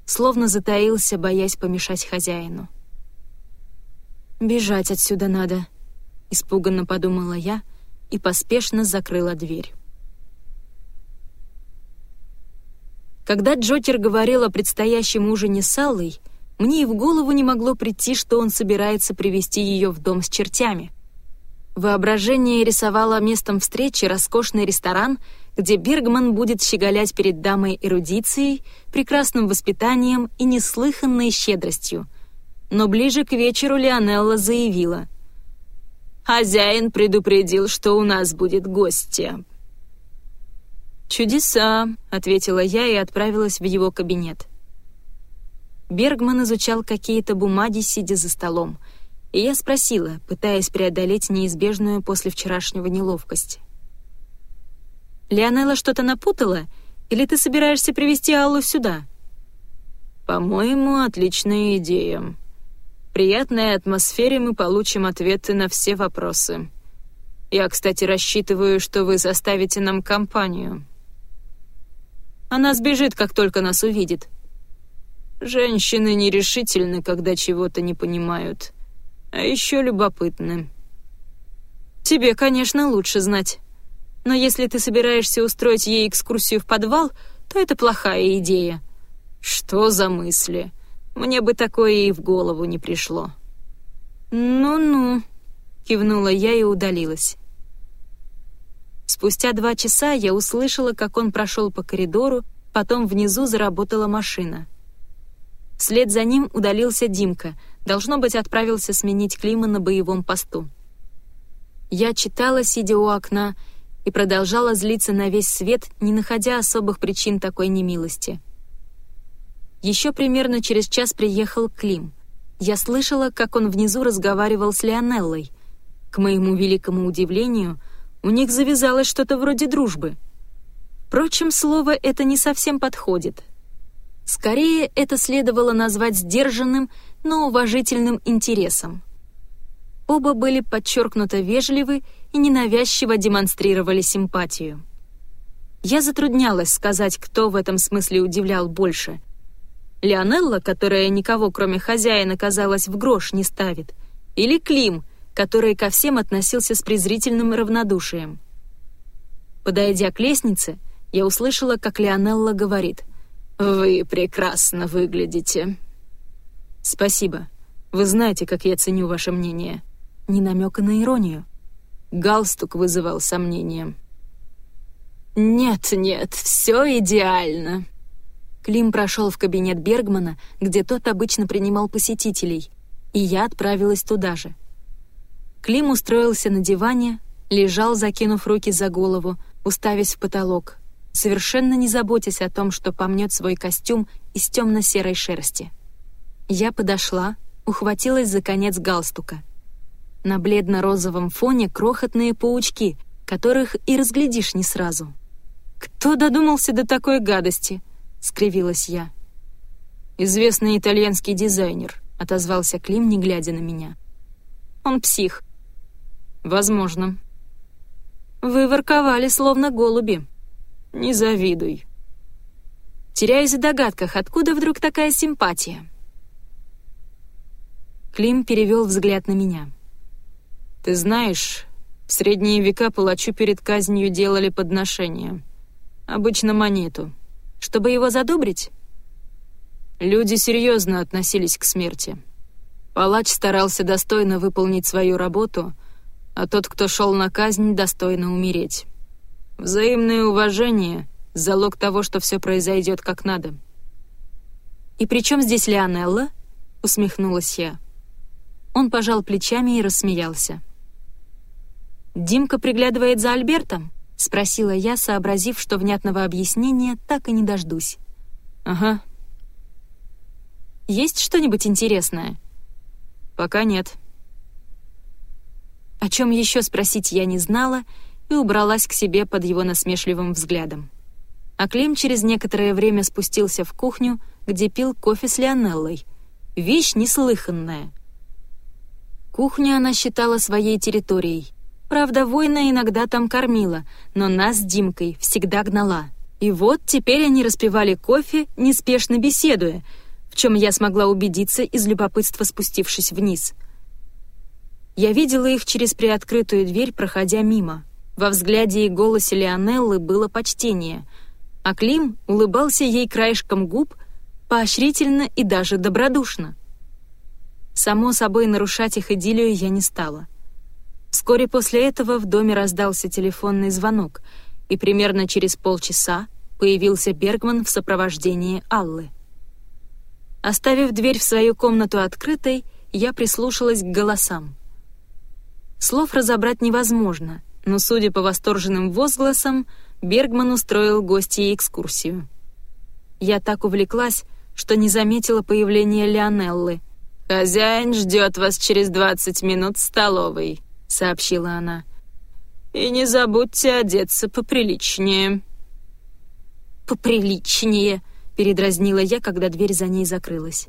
[SPEAKER 1] словно затаился, боясь помешать хозяину. «Бежать отсюда надо», — испуганно подумала я и поспешно закрыла дверь. Когда Джокер говорил о предстоящем ужине с Аллой, мне и в голову не могло прийти, что он собирается привести ее в дом с чертями. Воображение рисовало местом встречи роскошный ресторан, где Бергман будет щеголять перед дамой эрудицией, прекрасным воспитанием и неслыханной щедростью. Но ближе к вечеру Леонелла заявила. «Хозяин предупредил, что у нас будет гостья. «Чудеса», — ответила я и отправилась в его кабинет. Бергман изучал какие-то бумаги, сидя за столом, и я спросила, пытаясь преодолеть неизбежную после вчерашнего неловкость. «Леонелла что-то напутала, или ты собираешься привести Аллу сюда?» «По-моему, отличная идея. В приятной атмосфере мы получим ответы на все вопросы. Я, кстати, рассчитываю, что вы составите нам компанию». Она сбежит, как только нас увидит. Женщины нерешительны, когда чего-то не понимают. А еще любопытны. Тебе, конечно, лучше знать. Но если ты собираешься устроить ей экскурсию в подвал, то это плохая идея. Что за мысли? Мне бы такое и в голову не пришло. «Ну-ну», — кивнула я и удалилась. Спустя два часа я услышала, как он прошел по коридору, потом внизу заработала машина. Вслед за ним удалился Димка, должно быть, отправился сменить Клима на боевом посту. Я читала, сидя у окна, и продолжала злиться на весь свет, не находя особых причин такой немилости. Еще примерно через час приехал Клим. Я слышала, как он внизу разговаривал с Леонеллой. К моему великому удивлению — у них завязалось что-то вроде дружбы. Впрочем, слово это не совсем подходит. Скорее, это следовало назвать сдержанным, но уважительным интересом. Оба были подчеркнуто вежливы и ненавязчиво демонстрировали симпатию. Я затруднялась сказать, кто в этом смысле удивлял больше. Леонелла, которая никого, кроме хозяина, казалось, в грош не ставит, или Клим — который ко всем относился с презрительным равнодушием. Подойдя к лестнице, я услышала, как Леонелла говорит «Вы прекрасно выглядите». «Спасибо. Вы знаете, как я ценю ваше мнение». Не намека на иронию. Галстук вызывал сомнения. «Нет-нет, все идеально». Клим прошел в кабинет Бергмана, где тот обычно принимал посетителей, и я отправилась туда же — Клим устроился на диване, лежал, закинув руки за голову, уставясь в потолок, совершенно не заботясь о том, что помнет свой костюм из темно-серой шерсти. Я подошла, ухватилась за конец галстука. На бледно-розовом фоне крохотные паучки, которых и разглядишь не сразу. «Кто додумался до такой гадости?» — скривилась я. «Известный итальянский дизайнер», — отозвался Клим, не глядя на меня. «Он псих», «Возможно». «Вы ворковали, словно голуби». «Не завидуй». Теряюсь в догадках, откуда вдруг такая симпатия. Клим перевел взгляд на меня. «Ты знаешь, в средние века палачу перед казнью делали подношение. Обычно монету. Чтобы его задобрить?» Люди серьезно относились к смерти. Палач старался достойно выполнить свою работу — а тот, кто шел на казнь, достойно умереть. Взаимное уважение — залог того, что все произойдет как надо. «И при чем здесь Леонелла?» — усмехнулась я. Он пожал плечами и рассмеялся. «Димка приглядывает за Альбертом?» — спросила я, сообразив, что внятного объяснения так и не дождусь. «Ага». «Есть что-нибудь интересное?» «Пока нет», о чем еще спросить я не знала и убралась к себе под его насмешливым взглядом. А Клим через некоторое время спустился в кухню, где пил кофе с Леонеллой. Вещь неслыханная. Кухню она считала своей территорией, Правда, воина иногда там кормила, но нас с Димкой всегда гнала. И вот теперь они распивали кофе, неспешно беседуя, в чем я смогла убедиться из любопытства спустившись вниз. Я видела их через приоткрытую дверь, проходя мимо. Во взгляде и голосе Леонеллы было почтение, а Клим улыбался ей краешком губ, поощрительно и даже добродушно. Само собой, нарушать их идиллию я не стала. Вскоре после этого в доме раздался телефонный звонок, и примерно через полчаса появился Бергман в сопровождении Аллы. Оставив дверь в свою комнату открытой, я прислушалась к голосам. Слов разобрать невозможно, но, судя по восторженным возгласам, Бергман устроил гостей экскурсию. Я так увлеклась, что не заметила появления Леонеллы. «Хозяин ждет вас через двадцать минут в столовой», — сообщила она. «И не забудьте одеться поприличнее». «Поприличнее», — передразнила я, когда дверь за ней закрылась.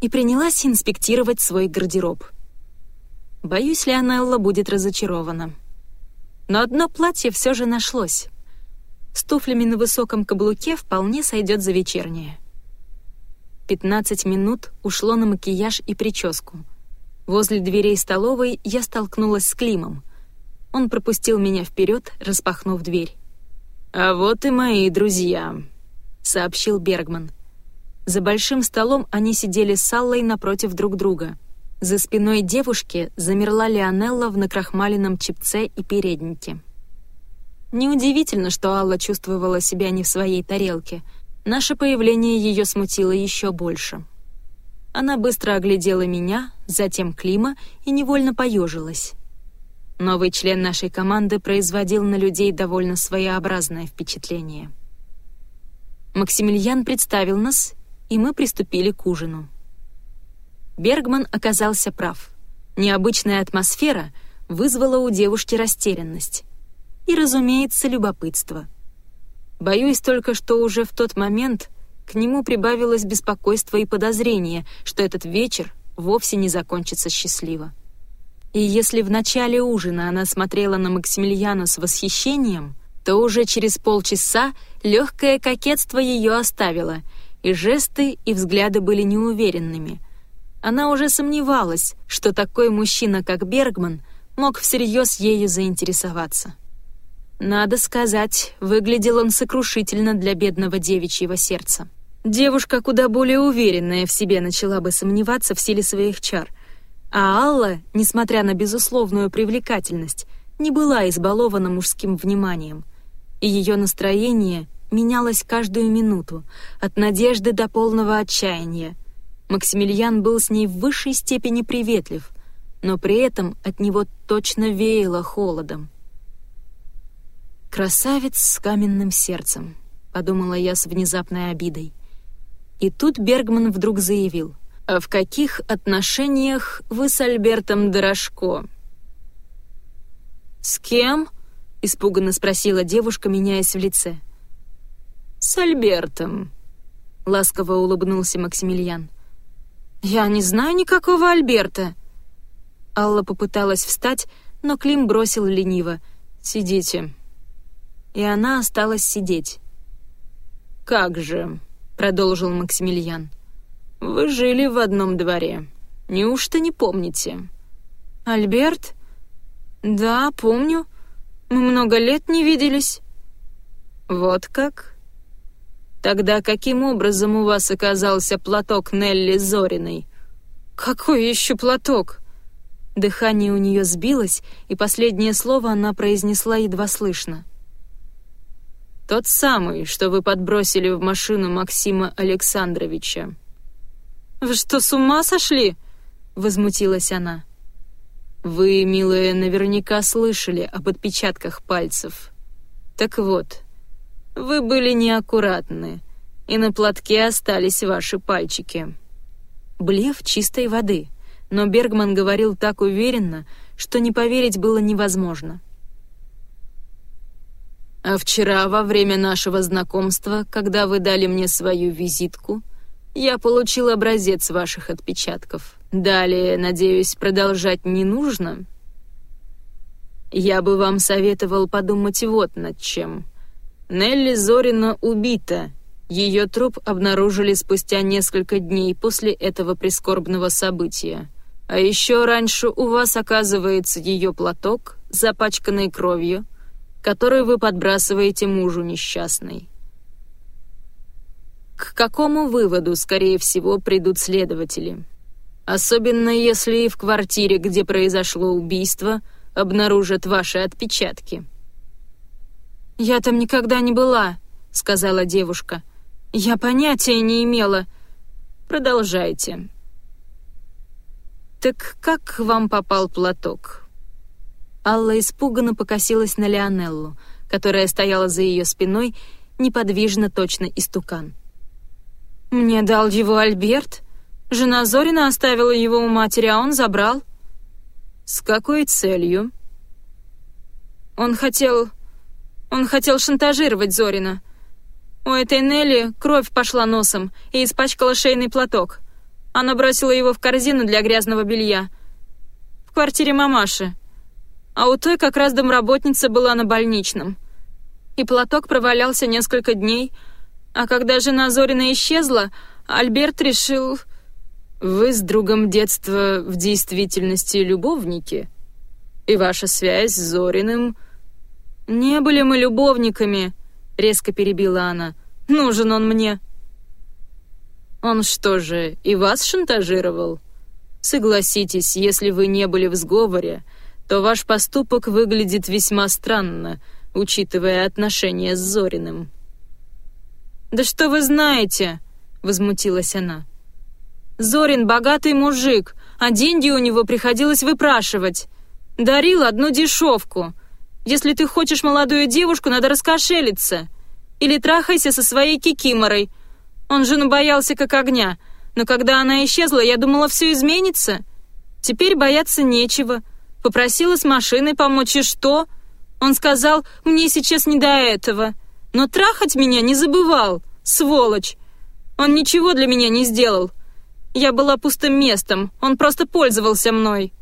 [SPEAKER 1] И принялась инспектировать свой гардероб. Боюсь, Леонелла будет разочарована. Но одно платье все же нашлось. С туфлями на высоком каблуке вполне сойдет за вечернее. 15 минут ушло на макияж и прическу. Возле дверей столовой я столкнулась с Климом. Он пропустил меня вперед, распахнув дверь.
[SPEAKER 3] «А вот и мои друзья», — сообщил Бергман.
[SPEAKER 1] За большим столом они сидели с Аллой напротив друг друга. За спиной девушки замерла Леонелла в накрахмаленном чепце и переднике. Неудивительно, что Алла чувствовала себя не в своей тарелке — Наше появление ее смутило еще больше. Она быстро оглядела меня, затем Клима и невольно поежилась. Новый член нашей команды производил на людей довольно своеобразное впечатление. Максимилиан представил нас, и мы приступили к ужину. Бергман оказался прав. Необычная атмосфера вызвала у девушки растерянность. И, разумеется, любопытство — Боюсь только, что уже в тот момент к нему прибавилось беспокойство и подозрение, что этот вечер вовсе не закончится счастливо. И если в начале ужина она смотрела на Максимилиана с восхищением, то уже через полчаса легкое кокетство ее оставило, и жесты и взгляды были неуверенными. Она уже сомневалась, что такой мужчина, как Бергман, мог всерьез ею заинтересоваться. Надо сказать, выглядел он сокрушительно для бедного девичьего сердца. Девушка куда более уверенная в себе начала бы сомневаться в силе своих чар. А Алла, несмотря на безусловную привлекательность, не была избалована мужским вниманием. И ее настроение менялось каждую минуту, от надежды до полного отчаяния. Максимилиан был с ней в высшей степени приветлив, но при этом от него точно веяло холодом. «Красавец с каменным сердцем», — подумала я с внезапной обидой. И тут Бергман вдруг заявил. «А в каких отношениях вы с Альбертом Дорошко?» «С кем?» — испуганно спросила девушка, меняясь в лице. «С Альбертом», — ласково улыбнулся Максимилиан. «Я не знаю никакого Альберта». Алла попыталась встать, но Клим бросил лениво. «Сидите» и она осталась сидеть. «Как же», — продолжил Максимилиан, — «вы жили в одном дворе. Неужто не помните?» «Альберт? Да, помню. Мы много лет не виделись». «Вот как?» «Тогда каким образом у вас оказался платок Нелли Зориной?» «Какой еще платок?» Дыхание у нее сбилось, и последнее слово она произнесла едва слышно. Тот самый, что вы подбросили в машину Максима Александровича». «Вы что, с ума сошли?» — возмутилась она. «Вы, милая, наверняка слышали об отпечатках пальцев. Так вот, вы были неаккуратны, и на платке остались ваши пальчики». Блев чистой воды, но Бергман говорил так уверенно, что не поверить было невозможно. А вчера, во время нашего знакомства, когда вы дали мне свою визитку, я получил образец ваших отпечатков. Далее, надеюсь, продолжать не нужно?» Я бы вам советовал подумать вот над чем. Нелли Зорина убита. Ее труп обнаружили спустя несколько дней после этого прискорбного события. А еще раньше у вас оказывается ее платок, запачканный кровью, который вы подбрасываете мужу несчастной. К какому выводу, скорее всего, придут следователи? Особенно если и в квартире, где произошло убийство, обнаружат ваши отпечатки.
[SPEAKER 2] «Я там никогда не была», — сказала девушка. «Я понятия не имела».
[SPEAKER 1] «Продолжайте», «Так как к вам попал платок?» Алла испуганно покосилась на Леонеллу, которая стояла за ее спиной, неподвижно точно истукан.
[SPEAKER 2] «Мне дал его Альберт. Жена Зорина оставила его у матери, а он забрал».
[SPEAKER 1] «С какой целью?»
[SPEAKER 2] «Он хотел... он хотел шантажировать Зорина. У этой Нелли кровь пошла носом и испачкала шейный платок. Она бросила его в корзину для грязного белья. В квартире мамаши. А у той как раз домработница была на больничном. И платок провалялся несколько дней, а когда жена Зорина исчезла, Альберт решил...
[SPEAKER 1] Вы с другом детства в действительности любовники? И ваша связь с Зориным...
[SPEAKER 2] «Не были мы любовниками», — резко перебила она. «Нужен он мне».
[SPEAKER 1] Он что же, и вас шантажировал? Согласитесь, если вы не были в сговоре, то ваш поступок выглядит весьма странно, учитывая отношения с Зориным.
[SPEAKER 2] «Да что вы знаете?» — возмутилась она. «Зорин богатый мужик, а деньги у него приходилось выпрашивать. Дарил одну дешевку. Если ты хочешь молодую девушку, надо раскошелиться. Или трахайся со своей кикиморой — он жену боялся как огня, но когда она исчезла, я думала, все изменится. Теперь бояться нечего. Попросила с машиной помочь, и что? Он сказал, мне сейчас не до этого. Но трахать меня не забывал, сволочь. Он ничего для меня не сделал. Я была пустым местом, он просто пользовался мной.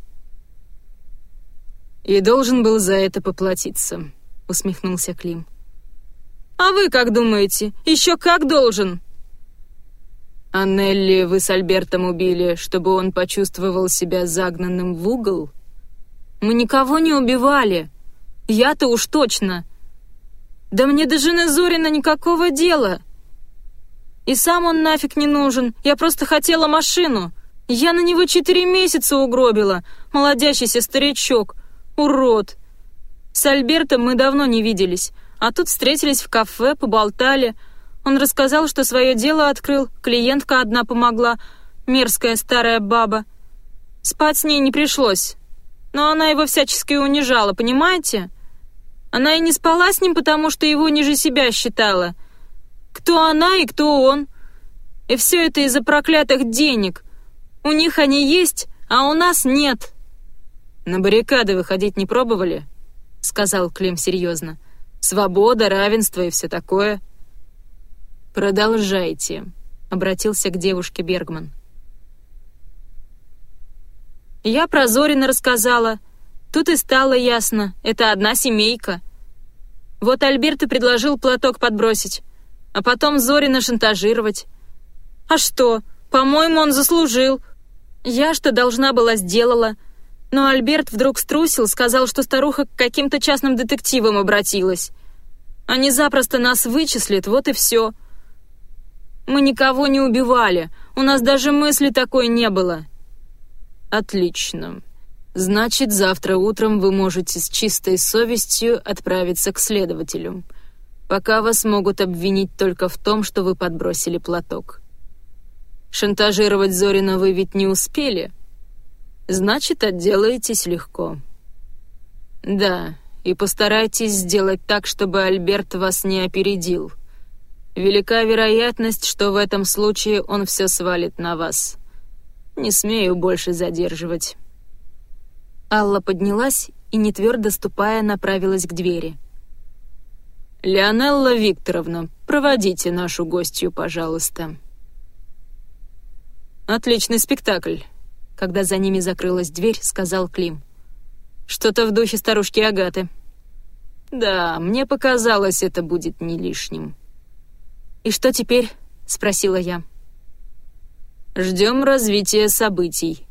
[SPEAKER 1] «И должен был за это поплатиться», — усмехнулся Клим.
[SPEAKER 2] «А вы как думаете? Еще как должен?»
[SPEAKER 1] «А вы с Альбертом убили, чтобы он почувствовал себя загнанным в угол?»
[SPEAKER 2] «Мы никого не убивали. Я-то уж точно. Да мне до жены Зорина никакого дела. И сам он нафиг не нужен. Я просто хотела машину. Я на него четыре месяца угробила. Молодящийся старичок. Урод. С Альбертом мы давно не виделись, а тут встретились в кафе, поболтали». Он рассказал, что свое дело открыл, клиентка одна помогла, мерзкая старая баба. Спать с ней не пришлось, но она его всячески унижала, понимаете? Она и не спала с ним, потому что его ниже себя считала. Кто она и кто он? И все это из-за проклятых денег. У них они есть, а у нас нет.
[SPEAKER 1] «На баррикады выходить не пробовали?» — сказал Клим серьезно. «Свобода, равенство и все такое». «Продолжайте», — обратился к девушке Бергман.
[SPEAKER 2] «Я про Зорина рассказала. Тут и стало ясно, это одна семейка. Вот Альберт и предложил платок подбросить, а потом Зорина шантажировать. А что, по-моему, он заслужил. Я что должна была сделала. Но Альберт вдруг струсил, сказал, что старуха к каким-то частным детективам обратилась. Они запросто нас вычислят, вот и все. Мы никого не убивали. У нас даже мысли такой не было».
[SPEAKER 1] «Отлично. Значит, завтра утром вы можете с чистой совестью отправиться к следователю. Пока вас могут обвинить только в том, что вы подбросили платок. Шантажировать Зорина вы ведь не успели. Значит, отделаетесь легко. Да, и постарайтесь сделать так, чтобы Альберт вас не опередил». Велика вероятность, что в этом случае он все свалит на вас. Не смею больше задерживать».
[SPEAKER 2] Алла поднялась и, не твердо ступая, направилась к двери.
[SPEAKER 1] «Леонелла Викторовна, проводите нашу гостью, пожалуйста».
[SPEAKER 2] «Отличный спектакль», — когда за ними закрылась дверь, сказал Клим.
[SPEAKER 1] Что-то в духе старушки Агаты. Да, мне показалось, это будет не лишним. «И что теперь?» — спросила я. «Ждем развития событий.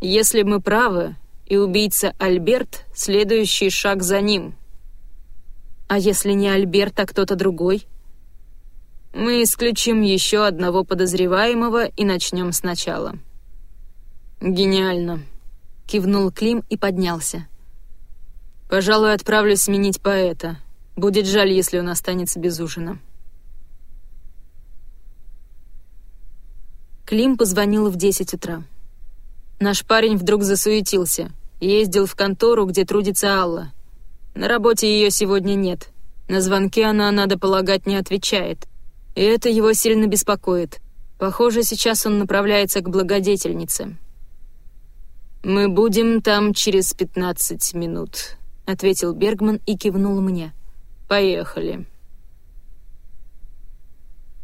[SPEAKER 1] Если мы правы, и убийца Альберт — следующий шаг за ним. А если не Альберт, а кто-то другой?» Мы исключим еще одного подозреваемого и начнем сначала. Гениально. Кивнул Клим и поднялся. Пожалуй, отправлюсь сменить поэта. Будет жаль, если он останется без ужина. Клим позвонил в 10 утра. Наш парень вдруг засуетился. Ездил в контору, где трудится Алла. На работе ее сегодня нет. На звонки она, надо полагать, не отвечает. И это его сильно беспокоит. Похоже, сейчас он направляется к благодетельнице. «Мы будем там через пятнадцать минут», — ответил Бергман и кивнул мне. «Поехали».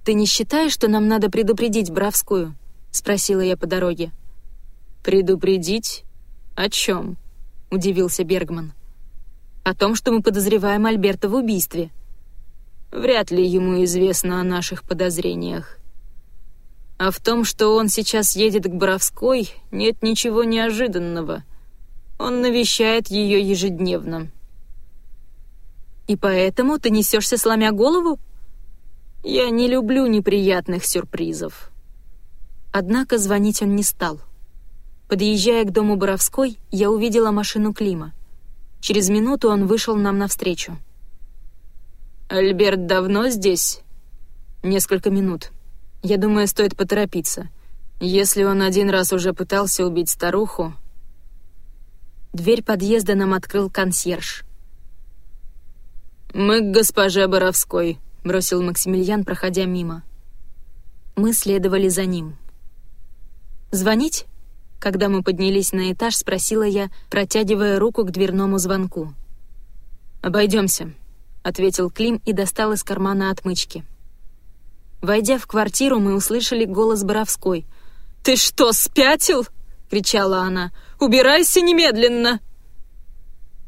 [SPEAKER 1] «Ты не считаешь, что нам надо предупредить Бравскую?» — спросила я по дороге.
[SPEAKER 2] «Предупредить? О чем?» — удивился Бергман.
[SPEAKER 1] «О том, что мы подозреваем Альберта в убийстве»,
[SPEAKER 2] Вряд ли ему известно о наших подозрениях. А в том, что он сейчас едет к Боровской, нет ничего неожиданного. Он навещает ее ежедневно.
[SPEAKER 1] И поэтому ты несешься, сломя голову?
[SPEAKER 2] Я не люблю неприятных сюрпризов.
[SPEAKER 1] Однако звонить он не стал. Подъезжая к дому Боровской, я увидела машину Клима. Через минуту он вышел нам навстречу.
[SPEAKER 2] «Альберт давно здесь?»
[SPEAKER 1] «Несколько минут. Я думаю, стоит поторопиться. Если он один раз уже пытался убить старуху...» Дверь подъезда нам открыл консьерж.
[SPEAKER 2] «Мы к госпоже Боровской», — бросил
[SPEAKER 1] Максимилиан, проходя мимо. Мы следовали за ним. «Звонить?» Когда мы поднялись на этаж, спросила я, протягивая руку к дверному звонку.
[SPEAKER 2] «Обойдемся», ответил Клим и достал из кармана отмычки.
[SPEAKER 1] Войдя в квартиру, мы услышали голос Боровской.
[SPEAKER 3] «Ты что, спятил?» — кричала она. «Убирайся немедленно!»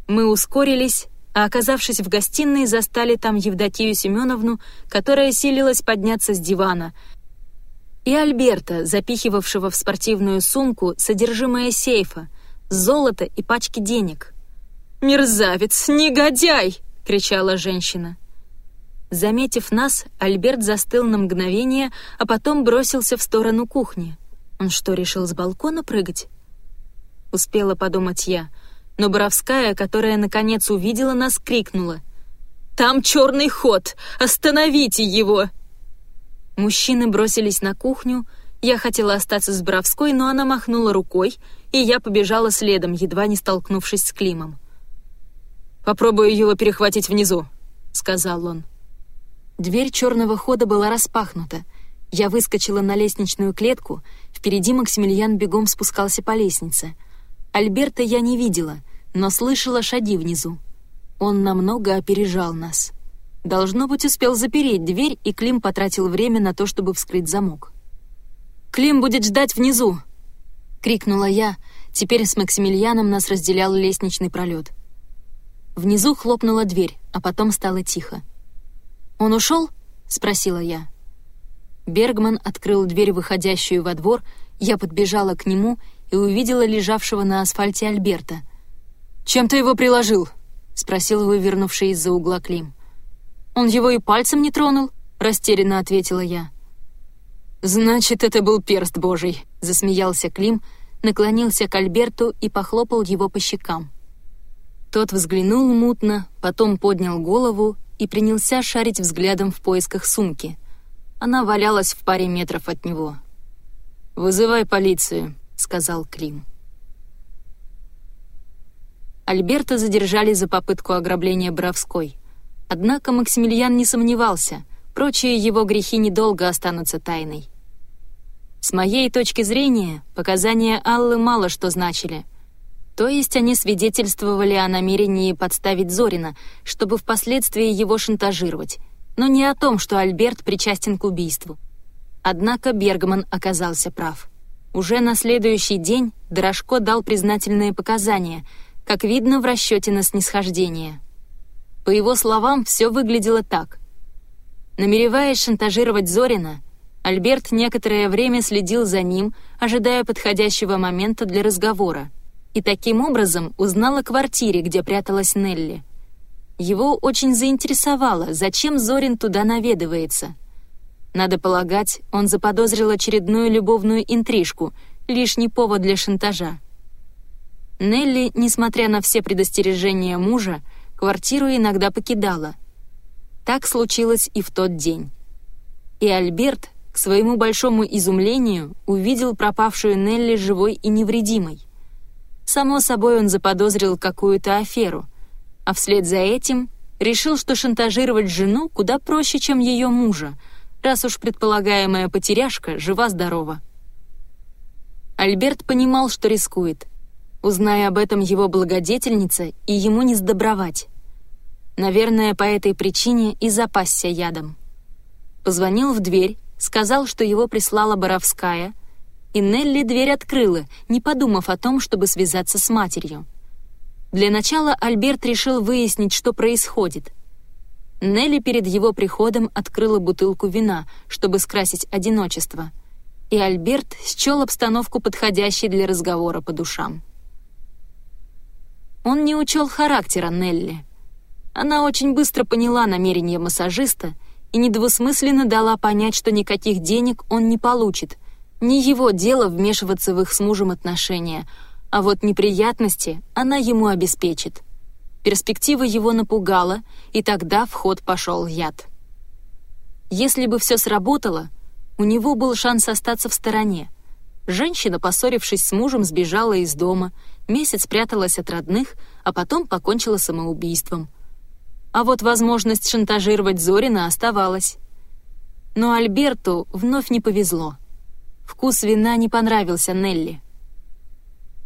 [SPEAKER 1] Мы ускорились, а, оказавшись в гостиной, застали там Евдокию Семеновну, которая силилась подняться с дивана, и Альберта, запихивавшего в спортивную сумку содержимое сейфа, золото и пачки денег.
[SPEAKER 3] «Мерзавец! Негодяй!»
[SPEAKER 1] — кричала женщина. Заметив нас, Альберт застыл на мгновение, а потом бросился в сторону кухни. Он что, решил с балкона прыгать? Успела подумать я, но Боровская, которая наконец увидела нас, крикнула.
[SPEAKER 3] «Там черный ход! Остановите его!»
[SPEAKER 1] Мужчины бросились на кухню, я хотела остаться с Боровской, но она махнула рукой, и я побежала следом, едва не столкнувшись с Климом.
[SPEAKER 2] «Попробую его перехватить внизу», — сказал он.
[SPEAKER 1] Дверь черного хода была распахнута. Я выскочила на лестничную клетку, впереди Максимилиан бегом спускался по лестнице. Альберта я не видела, но слышала шаги внизу. Он намного опережал нас. Должно быть, успел запереть дверь, и Клим потратил время на то, чтобы вскрыть замок.
[SPEAKER 3] «Клим будет ждать внизу!»
[SPEAKER 1] — крикнула я. Теперь с Максимилианом нас разделял лестничный пролет. Внизу хлопнула дверь, а потом стало тихо. «Он ушел?» — спросила я. Бергман открыл дверь, выходящую во двор, я подбежала к нему и увидела лежавшего на асфальте Альберта.
[SPEAKER 3] «Чем ты его приложил?»
[SPEAKER 1] — спросил вывернувший из-за угла Клим. «Он его и пальцем не тронул?» — растерянно ответила я.
[SPEAKER 3] «Значит, это был перст божий», —
[SPEAKER 1] засмеялся Клим, наклонился к Альберту и похлопал его по щекам. Тот взглянул мутно, потом поднял голову и принялся шарить взглядом в поисках сумки. Она валялась в паре метров от него.
[SPEAKER 2] «Вызывай полицию», — сказал Клим.
[SPEAKER 1] Альберта задержали за попытку ограбления Бравской. Однако Максимилиан не сомневался, прочие его грехи недолго останутся тайной. С моей точки зрения, показания Аллы мало что значили — то есть они свидетельствовали о намерении подставить Зорина, чтобы впоследствии его шантажировать, но не о том, что Альберт причастен к убийству. Однако Бергман оказался прав. Уже на следующий день Дорошко дал признательные показания, как видно в расчете на снисхождение. По его словам, все выглядело так. Намереваясь шантажировать Зорина, Альберт некоторое время следил за ним, ожидая подходящего момента для разговора, и таким образом узнал о квартире, где пряталась Нелли. Его очень заинтересовало, зачем Зорин туда наведывается. Надо полагать, он заподозрил очередную любовную интрижку, лишний повод для шантажа. Нелли, несмотря на все предостережения мужа, квартиру иногда покидала. Так случилось и в тот день. И Альберт, к своему большому изумлению, увидел пропавшую Нелли живой и невредимой. Само собой, он заподозрил какую-то аферу, а вслед за этим решил, что шантажировать жену куда проще, чем ее мужа, раз уж предполагаемая потеряшка жива-здорова. Альберт понимал, что рискует — Узная об этом его благодетельница, и ему не сдобровать. Наверное, по этой причине и запасся ядом. Позвонил в дверь, сказал, что его прислала Боровская, и Нелли дверь открыла, не подумав о том, чтобы связаться с матерью. Для начала Альберт решил выяснить, что происходит. Нелли перед его приходом открыла бутылку вина, чтобы скрасить одиночество, и Альберт счел обстановку подходящей для разговора по душам. Он не учел характера Нелли. Она очень быстро поняла намерение массажиста и недвусмысленно дала понять, что никаких денег он не получит. Не его дело вмешиваться в их с мужем отношения, а вот неприятности она ему обеспечит. Перспектива его напугала, и тогда в ход пошел яд. Если бы все сработало, у него был шанс остаться в стороне. Женщина, поссорившись с мужем, сбежала из дома — месяц пряталась от родных, а потом покончила самоубийством. А вот возможность шантажировать Зорина оставалась. Но Альберту вновь не повезло. Вкус вина не понравился Нелли.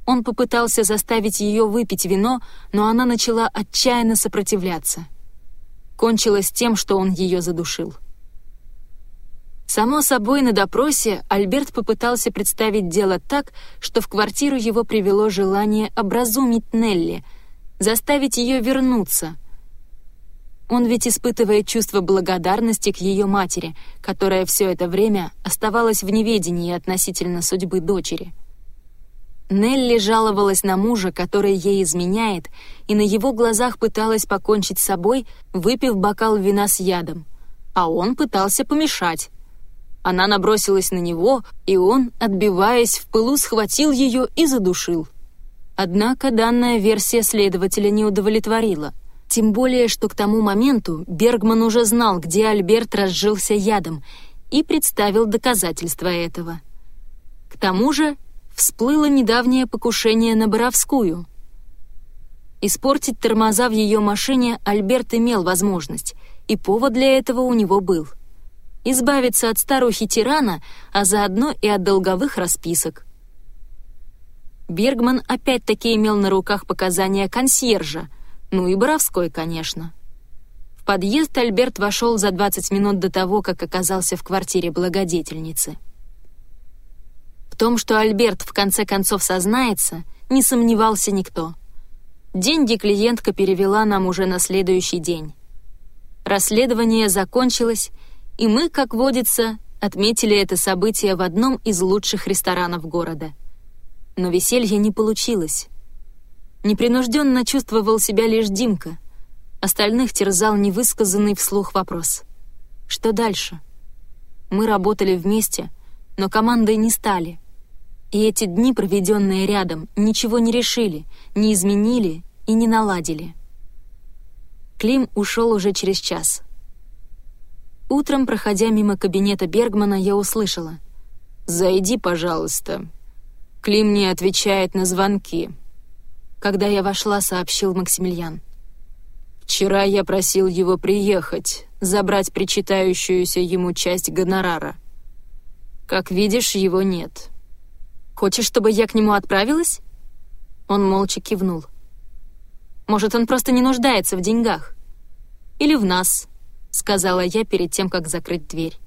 [SPEAKER 1] Он попытался заставить ее выпить вино, но она начала отчаянно сопротивляться. Кончилось тем, что он ее задушил. Само собой, на допросе Альберт попытался представить дело так, что в квартиру его привело желание образумить Нелли, заставить ее вернуться. Он ведь испытывает чувство благодарности к ее матери, которая все это время оставалась в неведении относительно судьбы дочери. Нелли жаловалась на мужа, который ей изменяет, и на его глазах пыталась покончить с собой, выпив бокал вина с ядом. А он пытался помешать. Она набросилась на него, и он, отбиваясь в пылу, схватил ее и задушил. Однако данная версия следователя не удовлетворила. Тем более, что к тому моменту Бергман уже знал, где Альберт разжился ядом, и представил доказательства этого. К тому же всплыло недавнее покушение на Боровскую. Испортить тормоза в ее машине Альберт имел возможность, и повод для этого у него был — избавиться от старухи-тирана, а заодно и от долговых расписок. Бергман опять-таки имел на руках показания консьержа, ну и Боровской, конечно. В подъезд Альберт вошел за 20 минут до того, как оказался в квартире благодетельницы. В том, что Альберт в конце концов сознается, не сомневался никто. Деньги клиентка перевела нам уже на следующий день. Расследование закончилось, и мы, как водится, отметили это событие в одном из лучших ресторанов города. Но веселье не получилось. Непринужденно чувствовал себя лишь Димка. Остальных терзал невысказанный вслух вопрос. Что дальше? Мы работали вместе, но командой не стали. И эти дни, проведенные рядом, ничего не решили, не изменили и не наладили. Клим ушел уже через час — Утром, проходя мимо кабинета Бергмана, я услышала. «Зайди, пожалуйста». Клим не отвечает на звонки. Когда я вошла, сообщил Максимилиан. «Вчера я просил его приехать, забрать причитающуюся ему часть гонорара. Как видишь, его нет». «Хочешь, чтобы я к нему отправилась?» Он молча кивнул. «Может, он просто не нуждается в деньгах? Или в нас?» — сказала я перед тем, как закрыть дверь.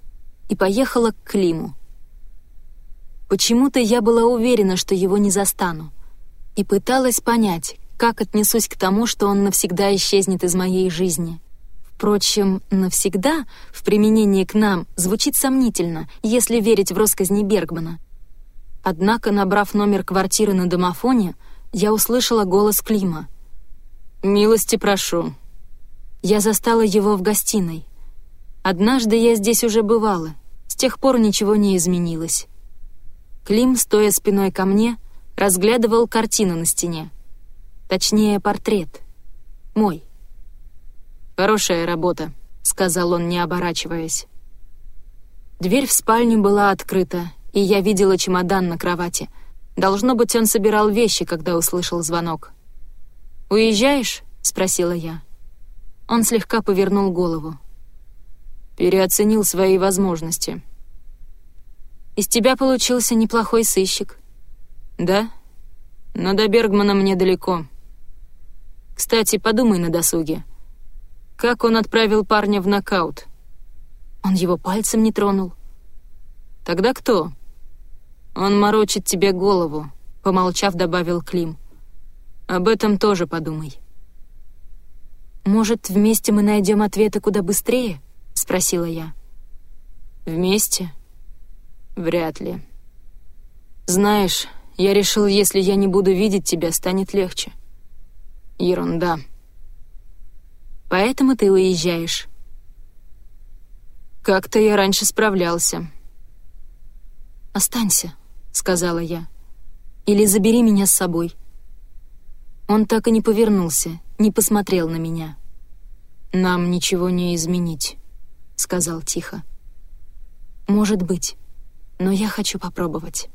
[SPEAKER 1] И поехала к Климу. Почему-то я была уверена, что его не застану. И пыталась понять, как отнесусь к тому, что он навсегда исчезнет из моей жизни. Впрочем, «навсегда» в применении к нам звучит сомнительно, если верить в росказни Бергмана. Однако, набрав номер квартиры на домофоне, я услышала голос Клима.
[SPEAKER 2] «Милости прошу».
[SPEAKER 1] Я застала его в гостиной. Однажды я здесь уже бывала, с тех пор ничего не изменилось. Клим, стоя спиной ко мне, разглядывал картину на стене. Точнее, портрет. Мой.
[SPEAKER 2] «Хорошая работа», — сказал он, не оборачиваясь.
[SPEAKER 1] Дверь в спальню была открыта, и я видела чемодан на кровати. Должно быть, он собирал вещи, когда услышал звонок. «Уезжаешь?» — спросила я. Он слегка повернул голову.
[SPEAKER 2] Переоценил свои возможности.
[SPEAKER 1] «Из тебя получился неплохой сыщик».
[SPEAKER 2] «Да? Но до Бергмана мне далеко.
[SPEAKER 1] Кстати, подумай на досуге.
[SPEAKER 2] Как он отправил парня в нокаут?
[SPEAKER 1] Он его пальцем не тронул.
[SPEAKER 2] Тогда кто? Он морочит тебе голову, помолчав, добавил Клим. Об этом тоже подумай.
[SPEAKER 1] Может, вместе мы найдем ответы куда быстрее? спросила я.
[SPEAKER 2] Вместе? Вряд ли. Знаешь, я решил, если я не буду видеть тебя, станет легче. Ерунда.
[SPEAKER 1] Поэтому ты уезжаешь.
[SPEAKER 2] Как-то я раньше справлялся.
[SPEAKER 1] «Останься», — сказала я. «Или забери меня с собой». Он так и не повернулся, не посмотрел на меня.
[SPEAKER 2] «Нам ничего не изменить», — сказал тихо.
[SPEAKER 1] «Может быть, но я хочу попробовать».